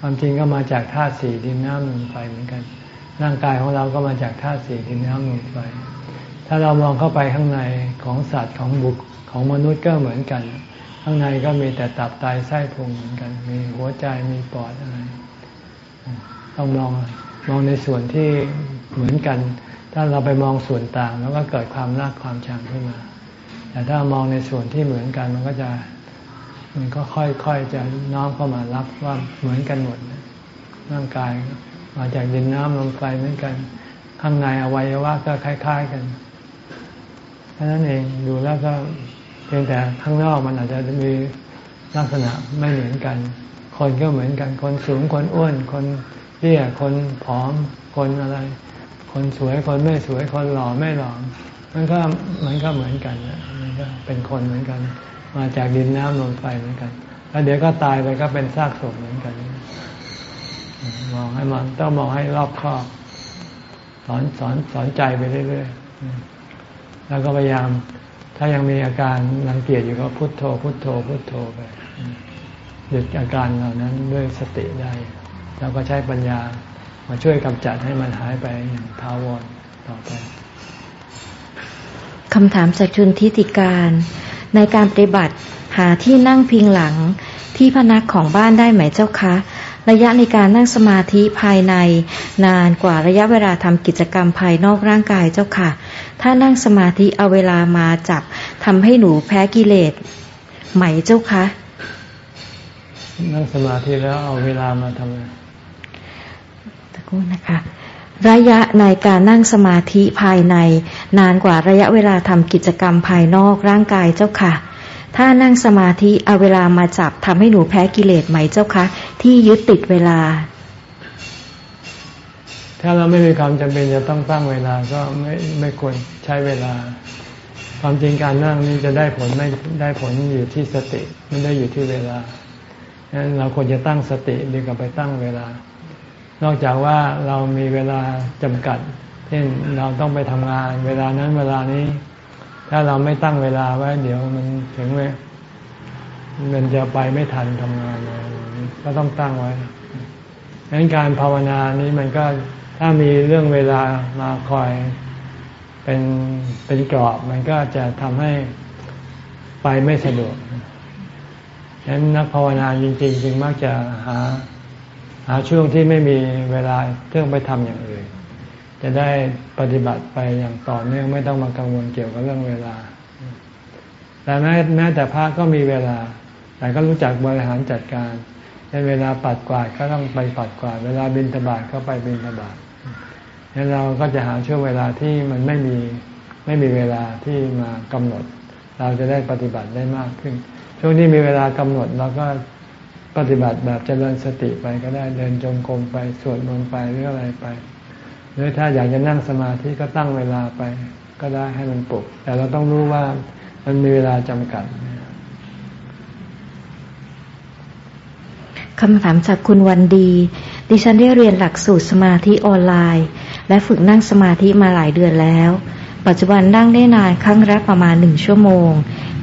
ความจริงก็มาจากธาตุสี่ดินน้ำลมไฟเหมือนกัน ร่างกายของเราก็มาจากธาตุสี่ดินน้ำลมไฟ ถ้าเรามองเข้าไปข้างในของสัตว์ของบุคของมนุษย์ก็เหมือนกัน ข้างในก็มีแต่ตับไตไส้พุงเหมือนกัน มีหัวใจมีปอดอะไรต้องมองมองในส่วนที่ เหมือนกัน ถ้าเราไปมองส่วนต่างแล้วก็เกิดความรักความชังขึ้นมา แต่ถ้ามองในส่วนที่เหมือนกันมันก็จะมันก็ค่อยๆจะน้อมเข้ามารับว่าเหมือนกันหมดร่างกายมาจากดินน้ำลมไฟเหมือนกัน ข้างในอวัยวะก็คล้าย ๆกันแค่นั้นเองดูแล้วก็เพียงแต่ข้างนอกมันอาจจะมีลักษณะไม่เหมือนกัน คนก็เหมือนกัน คนสูงคนอ้วน คนเตี้ยคนผอมคนอะไร คนสวยคนไม่สวยคนหล่อไม่หล่อมันก็มันก็เหมือนกันมันก็เป็นคนเหมือนกัน มาจากดินน้ำลมไฟเหมือนกัน แล้วเดี๋ยวก็ตายไปก็เป็นซากศพเหมือนกัน มองให้มันต้องมองให้รอบคอบสอนสอนสอนใจไปเรื่อยๆแล้วก็พยายาม ถ้ายังมีอาการรังเกียจอยู่ก็พุโทโธ พุโทโธ พุโทโธไปหยุดอาการเหล่านั้นด้วยสติได้ แล้วก็ใช้ปัญญา มาช่วยกำจัดให้มันหายไปอย่างทาวรต่อไปคำถามจากชุนทิติการ ในการปฏิบัติหาที่นั่งพิงหลังที่พนักของบ้านได้ไหมเจ้าคะ ระยะในการนั่งสมาธิภายใน นานกว่าระยะเวลาทำกิจกรรมภายนอกร่างกายเจ้าค่ะ ถ้านั่งสมาธิเอาเวลามาจับทำให้หนูแพ้กิเลสไหมเจ้าคะ นั่งสมาธิแล้วเอาเวลามาทำ ครู่นะคะ ระยะในการนั่งสมาธิภายใน นานกว่าระยะเวลาทำกิจกรรมภายนอกร่างกายเจ้าค่ะ ถ้านั่งสมาธิเอาเวลามาจับทำให้หนูแพ้กิเลสไหมเจ้าคะที่ยึดติดเวลา ถ้าเราไม่มีความจำเป็นจะต้องตั้งเวลาก็ไม่ไม่ควรใช้เวลา ความจริงการนั่งนี้จะได้ผลไม่ได้ผลอยู่ที่สติไม่ได้อยู่ที่เวลาดังนั้นเราควรจะตั้งสติดีกว่าไปตั้งเวลา นอกจากว่าเรามีเวลาจำกัด เช่นเราต้องไปทำงาน เวลานั้นเวลานี้ ถ้าเราไม่ตั้งเวลาไว้ เดี๋ยวมันถึงเวมันจะไปไม่ทันทำงานก็ต้องตั้งไว้งั้นการภาวนานี้มันก็ถ้ามีเรื่องเวลามาคอยเป็นเป็นกรอบมันก็จะทำให้ไปไม่สะดวกฉะนั้นนักภาวนาจริงๆจึงมักจะหาาช่วงที่ไม่มีเวลาเรื่องไปทำอย่างอื่น จะได้ปฏิบัติไปอย่างต่อเนื่องไม่ต้องมากังวลเกี่ยวกับเรื่องเวลา แต่แม้แม้แต่พระก็มีเวลา แต่ก็รู้จักบริหารจัดการในเวลาปัดกวาดก็ต้องไปปัดกวาด เวลาบินทบาทก็ไปบินทบาทงั้นเราก็จะหาช่วงเวลาที่มันไม่มีไม่มีเวลาที่มากำหนด เราจะได้ปฏิบัติได้มากขึ้น ช่วงที่มีเวลากำหนดเราก็ ปฏิบัติแบบเจริญสติไปก็ได้เดินจงกรมไปสวดมนต์ไปหรืออะไรไป หรือถ้าอยากจะนั่งสมาธิก็ตั้งเวลาไป ก็ได้ให้มันปลุก แต่เราต้องรู้ว่ามันมีเวลาจำกัดคำถามจากคุณวันดี ดิฉันได้เรียนหลักสูตรสมาธิออนไลน์ และฝึกนั่งสมาธิมาหลายเดือนแล้ว ปัจจุบันนั่งได้นานครั้งละประมาณหนึ่งชั่วโมง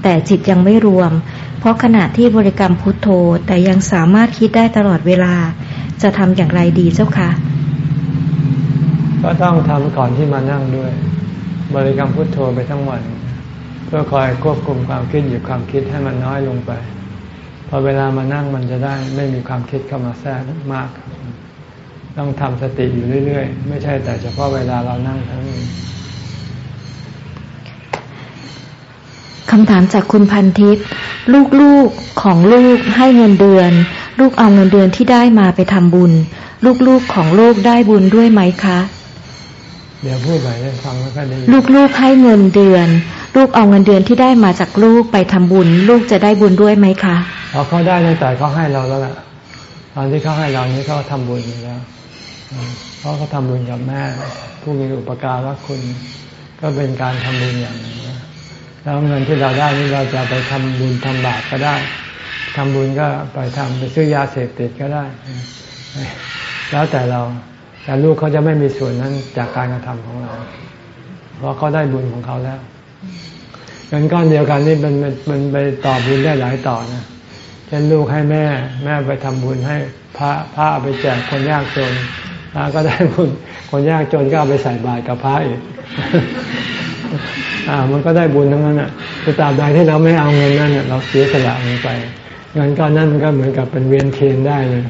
แต่จิตยังไม่รวม เพราะขณะที่บริกรรมพุทโธแต่ยังสามารถคิดได้ตลอดเวลา จะทำอย่างไรดีเจ้าคะก็ต้องทำก่อนที่มานั่งด้วย บริกรรมพุทโธไปทั้งวัน เพื่อคอยควบคุมความคิดหยุดความคิดให้มันน้อยลงไป พอเวลามานั่งมันจะได้ไม่มีความคิดเข้ามาแทรกมาก ต้องทำสติอยู่เรื่อย ๆ ไม่ใช่แต่เฉพาะเวลาเรานั่งทั้งนี้ คำถามจากคุณพันทิพย์ลูกๆของลูกให้เงินเดือน ลูกเอาเงินเดือนที่ได้มาไปทำบุญ ลูกๆของลูกได้บุญด้วยไหมคะ เดี๋ยวพูดไปได้ฟังแล้วก็ได้ลูกๆให้เงินเดือน ลูกเอาเงินเดือนที่ได้มาจากลูกไปทำบุญ ลูกจะได้บุญด้วยไหมคะพอเขาได้ตั้งแต่เขาให้เราแล้วล่ะตอนที่เขาให้เรานี้เขาทำบุญอยู่แล้วเพราะเขาทำบุญกับแม่ ผู้มีอุปการะคุณ ก็เป็นการทำบุญอย่างหนึ่ง แล้วเงินที่เราได้นี่เราจะไปทำบุญทำบาปก็ได้ทำบุญก็ไปทำไปซื้อยาเสพติดก็ได้ แล้วแต่เราแต่ลูกเขาจะไม่มีส่วนนั้นจากการกระทำของเรา เพราะเขาได้บุญของเขาแล้วเงินก้อนเดียวกันนี่มันมันไปต่อบุญได้หลายต่อนะเช่นลูกให้แม่ แม่ไปทำบุญให้พระพระไปแจกคนยากจนพระก็ได้บุญคนยากจนก็เอาไปใส่บาตรกับพระอีก อ่า มันก็ได้บุญทั้งนั้นอะแต่ตราบใดที่เราไม่เอาเงินนั่นเราเสียสละมันไปเงินก้อนนั้นมันก็เหมือนกับเป็นเวียนเทียนได้เลย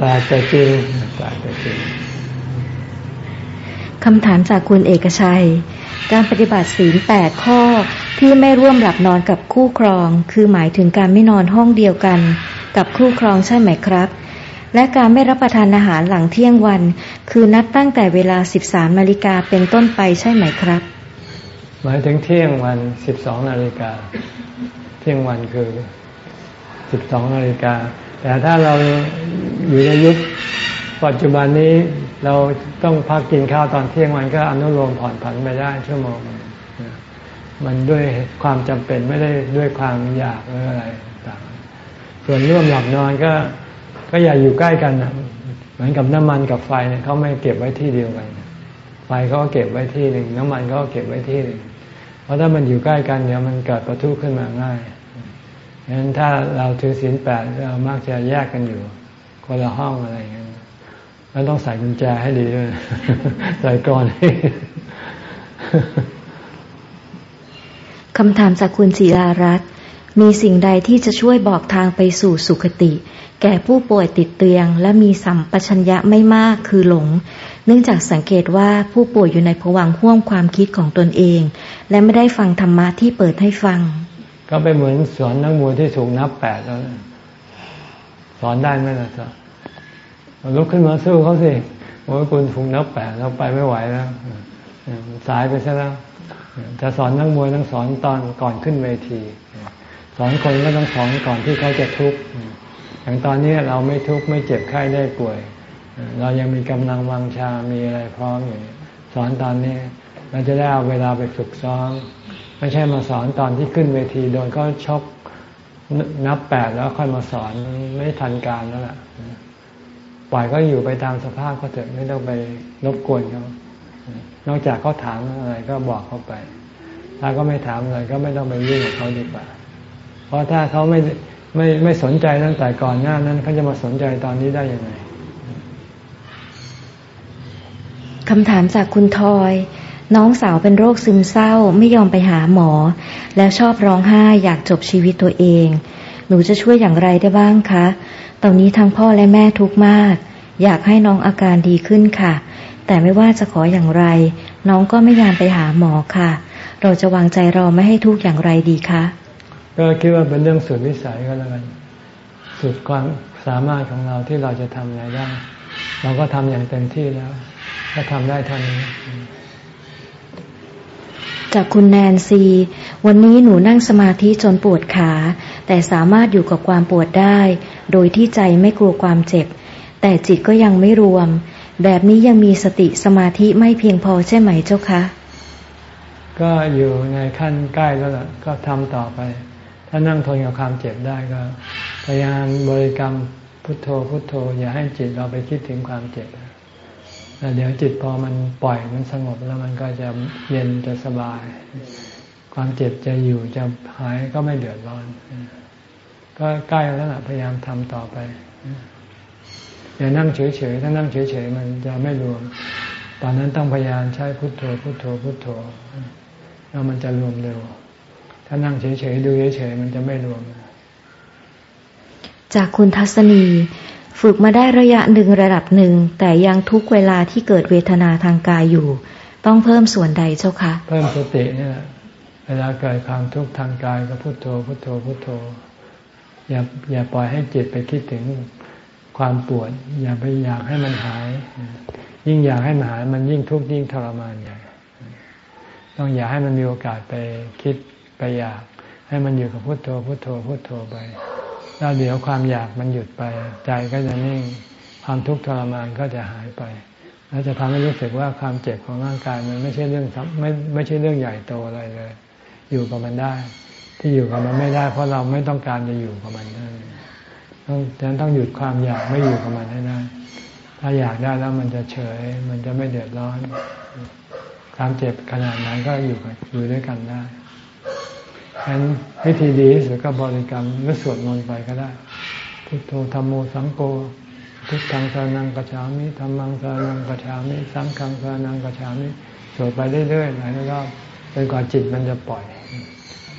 ต่แต่จริงต่แต่จริงคำถามจากคุณเอกชัย การปฏิบัติศีลแปดข้อที่ไม่ร่วมหลับนอนกับคู่ครอง คือหมายถึงการไม่นอนห้องเดียวกัน กับคู่ครองใช่ไหมครับ และการไม่รับประทานอาหารหลังเที่ยงวัน คือนัดตั้งแต่เวลา 13นาฬิกาเป็นต้นไปใช่ไหมครับ หมายถึงเที่ยงวัน 12นาฬิกา เที่ยงวันคือ 12นาฬิกา แต่ถ้าเราอยู่ในยุคปัจจุบันนี้เราต้องพักกินข้าวตอนเที่ยงวันก็อนุโลมผ่อนผันไปได้ชั่วโมง มันด้วยความจำเป็นไม่ได้ด้วยความอยากหรืออะไรต่างส่วนร่วมหลับนอนก็ ก็อย่าอยู่ใกล้กันนะเหมือนกับน้ำมันกับไฟเนี่ยเขาไม่เก็บไว้ที่เดียวกันไฟเขาก็เก็บไว้ที่หนึ่งน้ำมันเขาก็เก็บไว้ที่หนึ่งเพราะถ้ามันอยู่ใกล้กันเดี๋ยวมันเกิดประทุขึ้นมาง่ายฉะนั้นถ้าเราถือศีลแปดเรามักจะแยกกันอยู่ คนละห้องอะไรอย่างเงี้แล้วต้องใส่กุญแจให้ดีด้วยใส่ก่อนคำถามจากคุณศิลารัตน์มีสิ่งใดที่จะช่วยบอกทางไปสู่สุคติ แก่ผู้ป่วยติดเตียง และมีสัมปชัญญะไม่มากคือหลง เนื่องจากสังเกตว่าผู้ป่วยอยู่ในผวังห่วงความคิดของตนเอง และไม่ได้ฟังธรรมะที่เปิดให้ฟัง ก็ไปเหมือนสอนนักมวยที่ถูกนับแปดแล้วสอนได้ไหมล่ะลุกขึ้นมาสู้เขาสิโอ้ยคุณฟุงนับแปดเราไปไม่ไหวแล้วสายไปซะแล้วจะสอนนักมวยต้องสอนตอนก่อนขึ้นเวที สอนคนก็ต้องสอนก่อนที่เขาจะทุกข์ อย่างตอนนี้เราไม่ทุกข์ไม่เจ็บไข้ได้ป่วย เรายังมีกำลังวังชา มีอะไรพร้อมอยู่สอนตอนนี้ เราจะได้เอาเวลาไปฝึกซ้อม ไม่ใช่มาสอนตอนที่ขึ้นเวทีโดนก็ชกนับแปดแล้วค่อยมาสอนไม่ทันการแล้วล่ะปล่อยก็อยู่ไปตามสภาพก็เถอะไม่ต้องไปรบกวนเขานอกจากเขาถามอะไรก็บอกเขาไป ถ้าก็ไม่ถามอะไรก็ไม่ต้องไปยุ่งกับเขาดีกว่า เพราะถ้าเขาไม่ ไม่ไม่สนใจตั้งแต่ก่อนหน้านั้นเขาจะมาสนใจตอนนี้ได้ยังไงคำถามจากคุณทอย น้องสาวเป็นโรคซึมเศร้าไม่ยอมไปหาหมอ แล้วชอบร้องไห้อยากจบชีวิตตัวเอง หนูจะช่วยอย่างไรได้บ้างคะ ตอนนี้ทั้งพ่อและแม่ทุกข์มาก อยากให้น้องอาการดีขึ้นค่ะ แต่ไม่ว่าจะขออย่างไร น้องก็ไม่ยอมไปหาหมอค่ะ เราจะวางใจรอไม่ให้ทุกข์อย่างไรดีคะ ก็คิดว่าเป็นเรื่องสุดวิสัยก็แล้วกันสุดความสามารถของเราที่เราจะทำอะไรได้ เราก็ทำอย่างเต็มที่แล้ว ก็ทำได้เท่านี้จากคุณแนนซี วันนี้หนูนั่งสมาธิจนปวดขา แต่สามารถอยู่กับความปวดได้ โดยที่ใจไม่กลัวความเจ็บ แต่จิตก็ยังไม่รวม แบบนี้ยังมีสติสมาธิไม่เพียงพอใช่ไหมเจ้าคะ ก็อยู่ในขั้นใกล้แล้วล่ะ ก็ทำต่อไป ถ้านั่งทนกับความเจ็บได้ก็ พยายามบริกรรมพุทโธพุทโธ อย่าให้จิตเราไปคิดถึงความเจ็บแต่เดี๋ยวจิตพอมันปล่อยมันสงบแล้วมันก็จะเย็นจะสบาย ความเจ็บจะอยู่จะหายก็ไม่เดือดร้อน ก็ใกล้แล้วนะพยายามทำต่อไปอย่านั่งเฉยๆ ถ้านั่งเฉยๆ มันจะไม่รวม ตอนนั้นต้องพยายามใช้พุทโธ พุทโธ พุทโธ แล้วมันจะรวมเร็ว ถ้านั่งเฉยๆดูเฉยๆมันจะไม่รวม จากคุณทัศนีฝึกมาได้ระยะหนึ่งระดับหนึ่ง แต่ยังทุกเวลาที่เกิดเวทนาทางกายอยู่ ต้องเพิ่มส่วนใดเจ้าคะ เพิ่มสติเนี่ยเวลาเกิดความทุกข์ทางกายก็พุโทโธพุโทโธพุโทโธ อย่าอย่าปล่อยให้จิตไปคิดถึงความปวด อย่าไปอยากให้มันหาย ยิ่งอยากให้มันหาย มันยิ่งทุกข์ยิ่งทรมานใหญ่ต้องอย่าให้มันมีโอกาสไปคิด ไปอยาก ให้มันอยู่กับพุโทโธพุโทโธพุโทโธไปแล้วเดี๋ยวความอยากมันหยุดไป ใจก็จะนิ่งความทุกข์ทรมานก็จะหายไป แล้วจะทำให้รู้สึกว่าความเจ็บของร่างกายมันไม่ใช่เรื่องไม่ไม่ใช่เรื่องใหญ่โตอะไรเลย อยู่กับมันได้ ที่อยู่กับมันไม่ได้ เพราะเราไม่ต้องการจะอยู่กับมันนั่นต้องฉะนั้นต้องหยุดความอยากไม่อยู่กับมันให้ได้ ถ้าอยากได้แล้วมันจะเฉย มันจะไม่เดือดร้อน ความเจ็บขนาดนั้นก็อยู่อยู่ด้วยกันได้ ฉะนั้นวิธีดีที่สุดก็บริกรรมหรือสวดมนต์ไปก็ได้ พุทโธธรรมโมสังโฆพุทธังสานังกัจฉามิธรรมังสานังกัจฉามิสังฆังสานังกัจฉามิสวดไปเรื่อยๆหลายรอบจนกว่าจิตมันจะปล่อย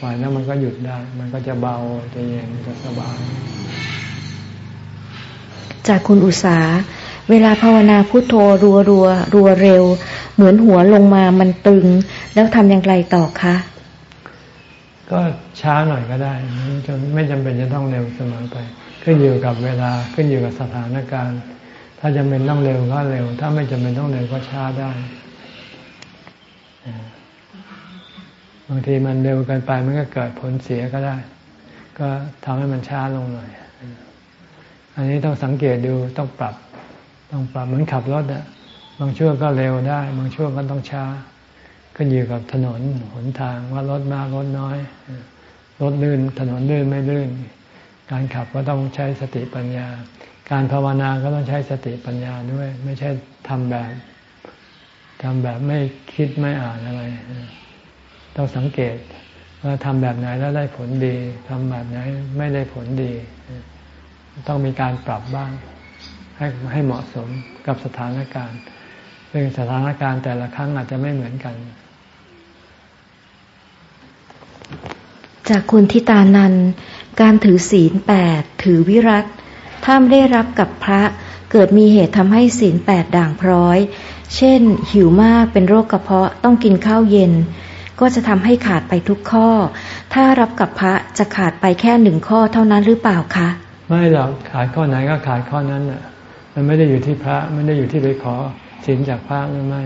ปล่อยแล้วมันก็หยุดได้ มันก็จะเบาจะเย็นจะสบายจากคุณอุษาเวลาภาวนาพุทโธรัวรัวรัวเร็ว เหมือนหัวลงมามันตึง แล้วทำอย่างไรต่อคะ ก็ช้าหน่อยก็ได้จนไม่จำเป็นจะต้องเร็วเสมอไป ขึ้นอยู่กับเวลาขึ้นอยู่กับสถานการณ์ ถ้าจำเป็นต้องเร็วก็เร็ว ถ้าไม่จำเป็นต้องเร็วก็ช้าได้บางทีมันเร็วเกินไปมันก็เกิดผลเสียก็ได้ ก็ทำให้มันช้าลงหน่อย อันนี้ต้องสังเกตดูต้องปรับ ต้องปรับเหมือนขับรถอะบางช่วงก็เร็วได้ บางช่วงก็ต้องช้า ก็อยู่กับถนนหนทางว่ารถมากรถน้อย รถลื่นถนนลื่นไม่ลื่น การขับก็ต้องใช้สติปัญญา การภาวนาก็ต้องใช้สติปัญญาด้วย ไม่ใช่ทำแบบทำแบบไม่คิดไม่อ่านอะไร ต้องสังเกตว่าทำแบบไหนแล้วได้ผลดีทำแบบไหนไม่ได้ผลดี ต้องมีการปรับบ้าง ให้ให้เหมาะสมกับสถานการณ์ซึ่งสถานการณ์แต่ละครั้งอาจจะไม่เหมือนกัน จากคุณทิตานัน การถือศีลแปดถือวิรัตถ้าไม่ได้รับกับพระเกิดมีเหตุทำให้ศีลแปดด่างพร้อย เช่น หิวมากเป็นโรคกระเพาะต้องกินข้าวเย็น ก็จะทำให้ขาดไปทุกข้อ ถ้ารับกับพระจะขาดไปแค่หนึ่งข้อเท่านั้นหรือเปล่าคะ ไม่หรอกขาดข้อไหนก็ขาดข้อนั้นน่ะ มันไม่ได้อยู่ที่พระไม่ได้อยู่ที่ไปขอศีลจากพระหรือไม่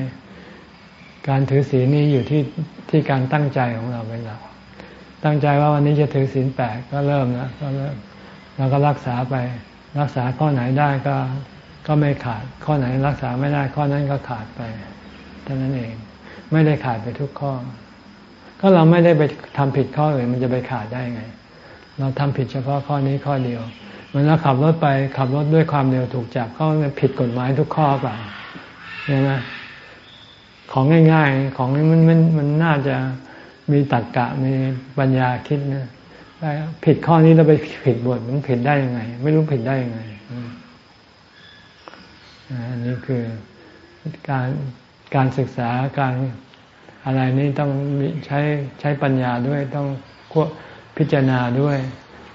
การถือศีลนี้อยู่ที่ที่การตั้งใจของเราเป็นหลัก ตั้งใจว่าวันนี้จะถือศีลแปดก็เริ่มนะก็เริ่มแล้วก็รักษาไป รักษาข้อไหนได้ก็ก็ไม่ขาด ข้อไหนรักษาไม่ได้ข้อนั้นก็ขาดไปเท่านั้นเอง ไม่ได้ขาดไปทุกข้อ ก็เราไม่ได้ไปทำผิดข้ออื่นมันจะไปขาดได้ไง เราทำผิดเฉพาะข้อนี้ข้อเดียวเหมือนเราขับรถไปขับรถด้วยความเร็วถูกจับก็ผิดกฎหมายทุกข้อเปล่าใช่ไหมของง่าย ๆ ของนี้มันมันมันน่าจะ มีตรรกกะมีปัญญาคิดนะผิดข้อนี้เราไปผิดบทมันผิดได้ยังไง ไม่รู้ผิดได้ยังไงอันนี้คือการการศึกษาการอะไรนี้ต้องใช้ใช้ปัญญาด้วยต้องควบพิจารณาด้วย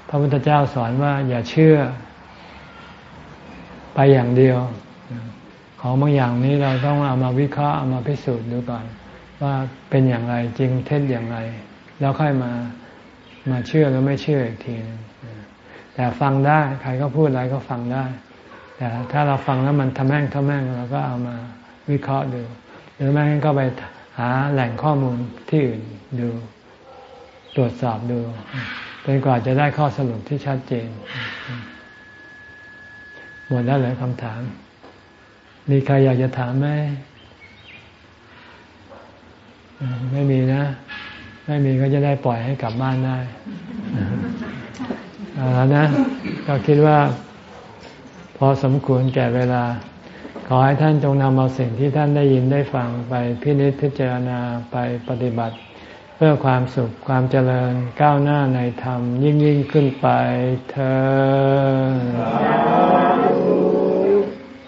พระพุทธเจ้าสอนว่า อย่าเชื่อ ไปอย่างเดียว ของบางอย่างนี้เราต้องเอามาวิเคราะห์เอามาพิสูจน์ดูก่อน ว่าเป็นอย่างไรจริงเท็จอย่างไร แล้วค่อยมามาเชื่อหรือไม่เชื่ออีกทีนึงแต่ฟังได้ใครก็พูดอะไรก็ฟังได้ แต่ถ้าเราฟังแล้วมันทำแม่งทำแม่งเราก็เอามาวิเคราะห์ดู หรือไม่งั้นก็ไปหาแหล่งข้อมูลที่อื่นดู ตรวจสอบดูเป็นกว่าจะได้ข้อสรุปที่ชัดเจน หมดแล้วเลยคำถาม มีใครอยากจะถามไหม ไม่มีนะ ไม่มีก็จะได้ปล่อยให้กลับบ้านได้แล้วนะ ก็คิดว่า พอสมควรแก่เวลา ขอให้ท่านจงนำเอาสิ่งที่ท่านได้ยินได้ฟังไปพินิจพิจารณาไปปฏิบัติ เพื่อความสุขความเจริญก้าวหน้าในธรรมยิ่งยิ่งขึ้นไปเธอ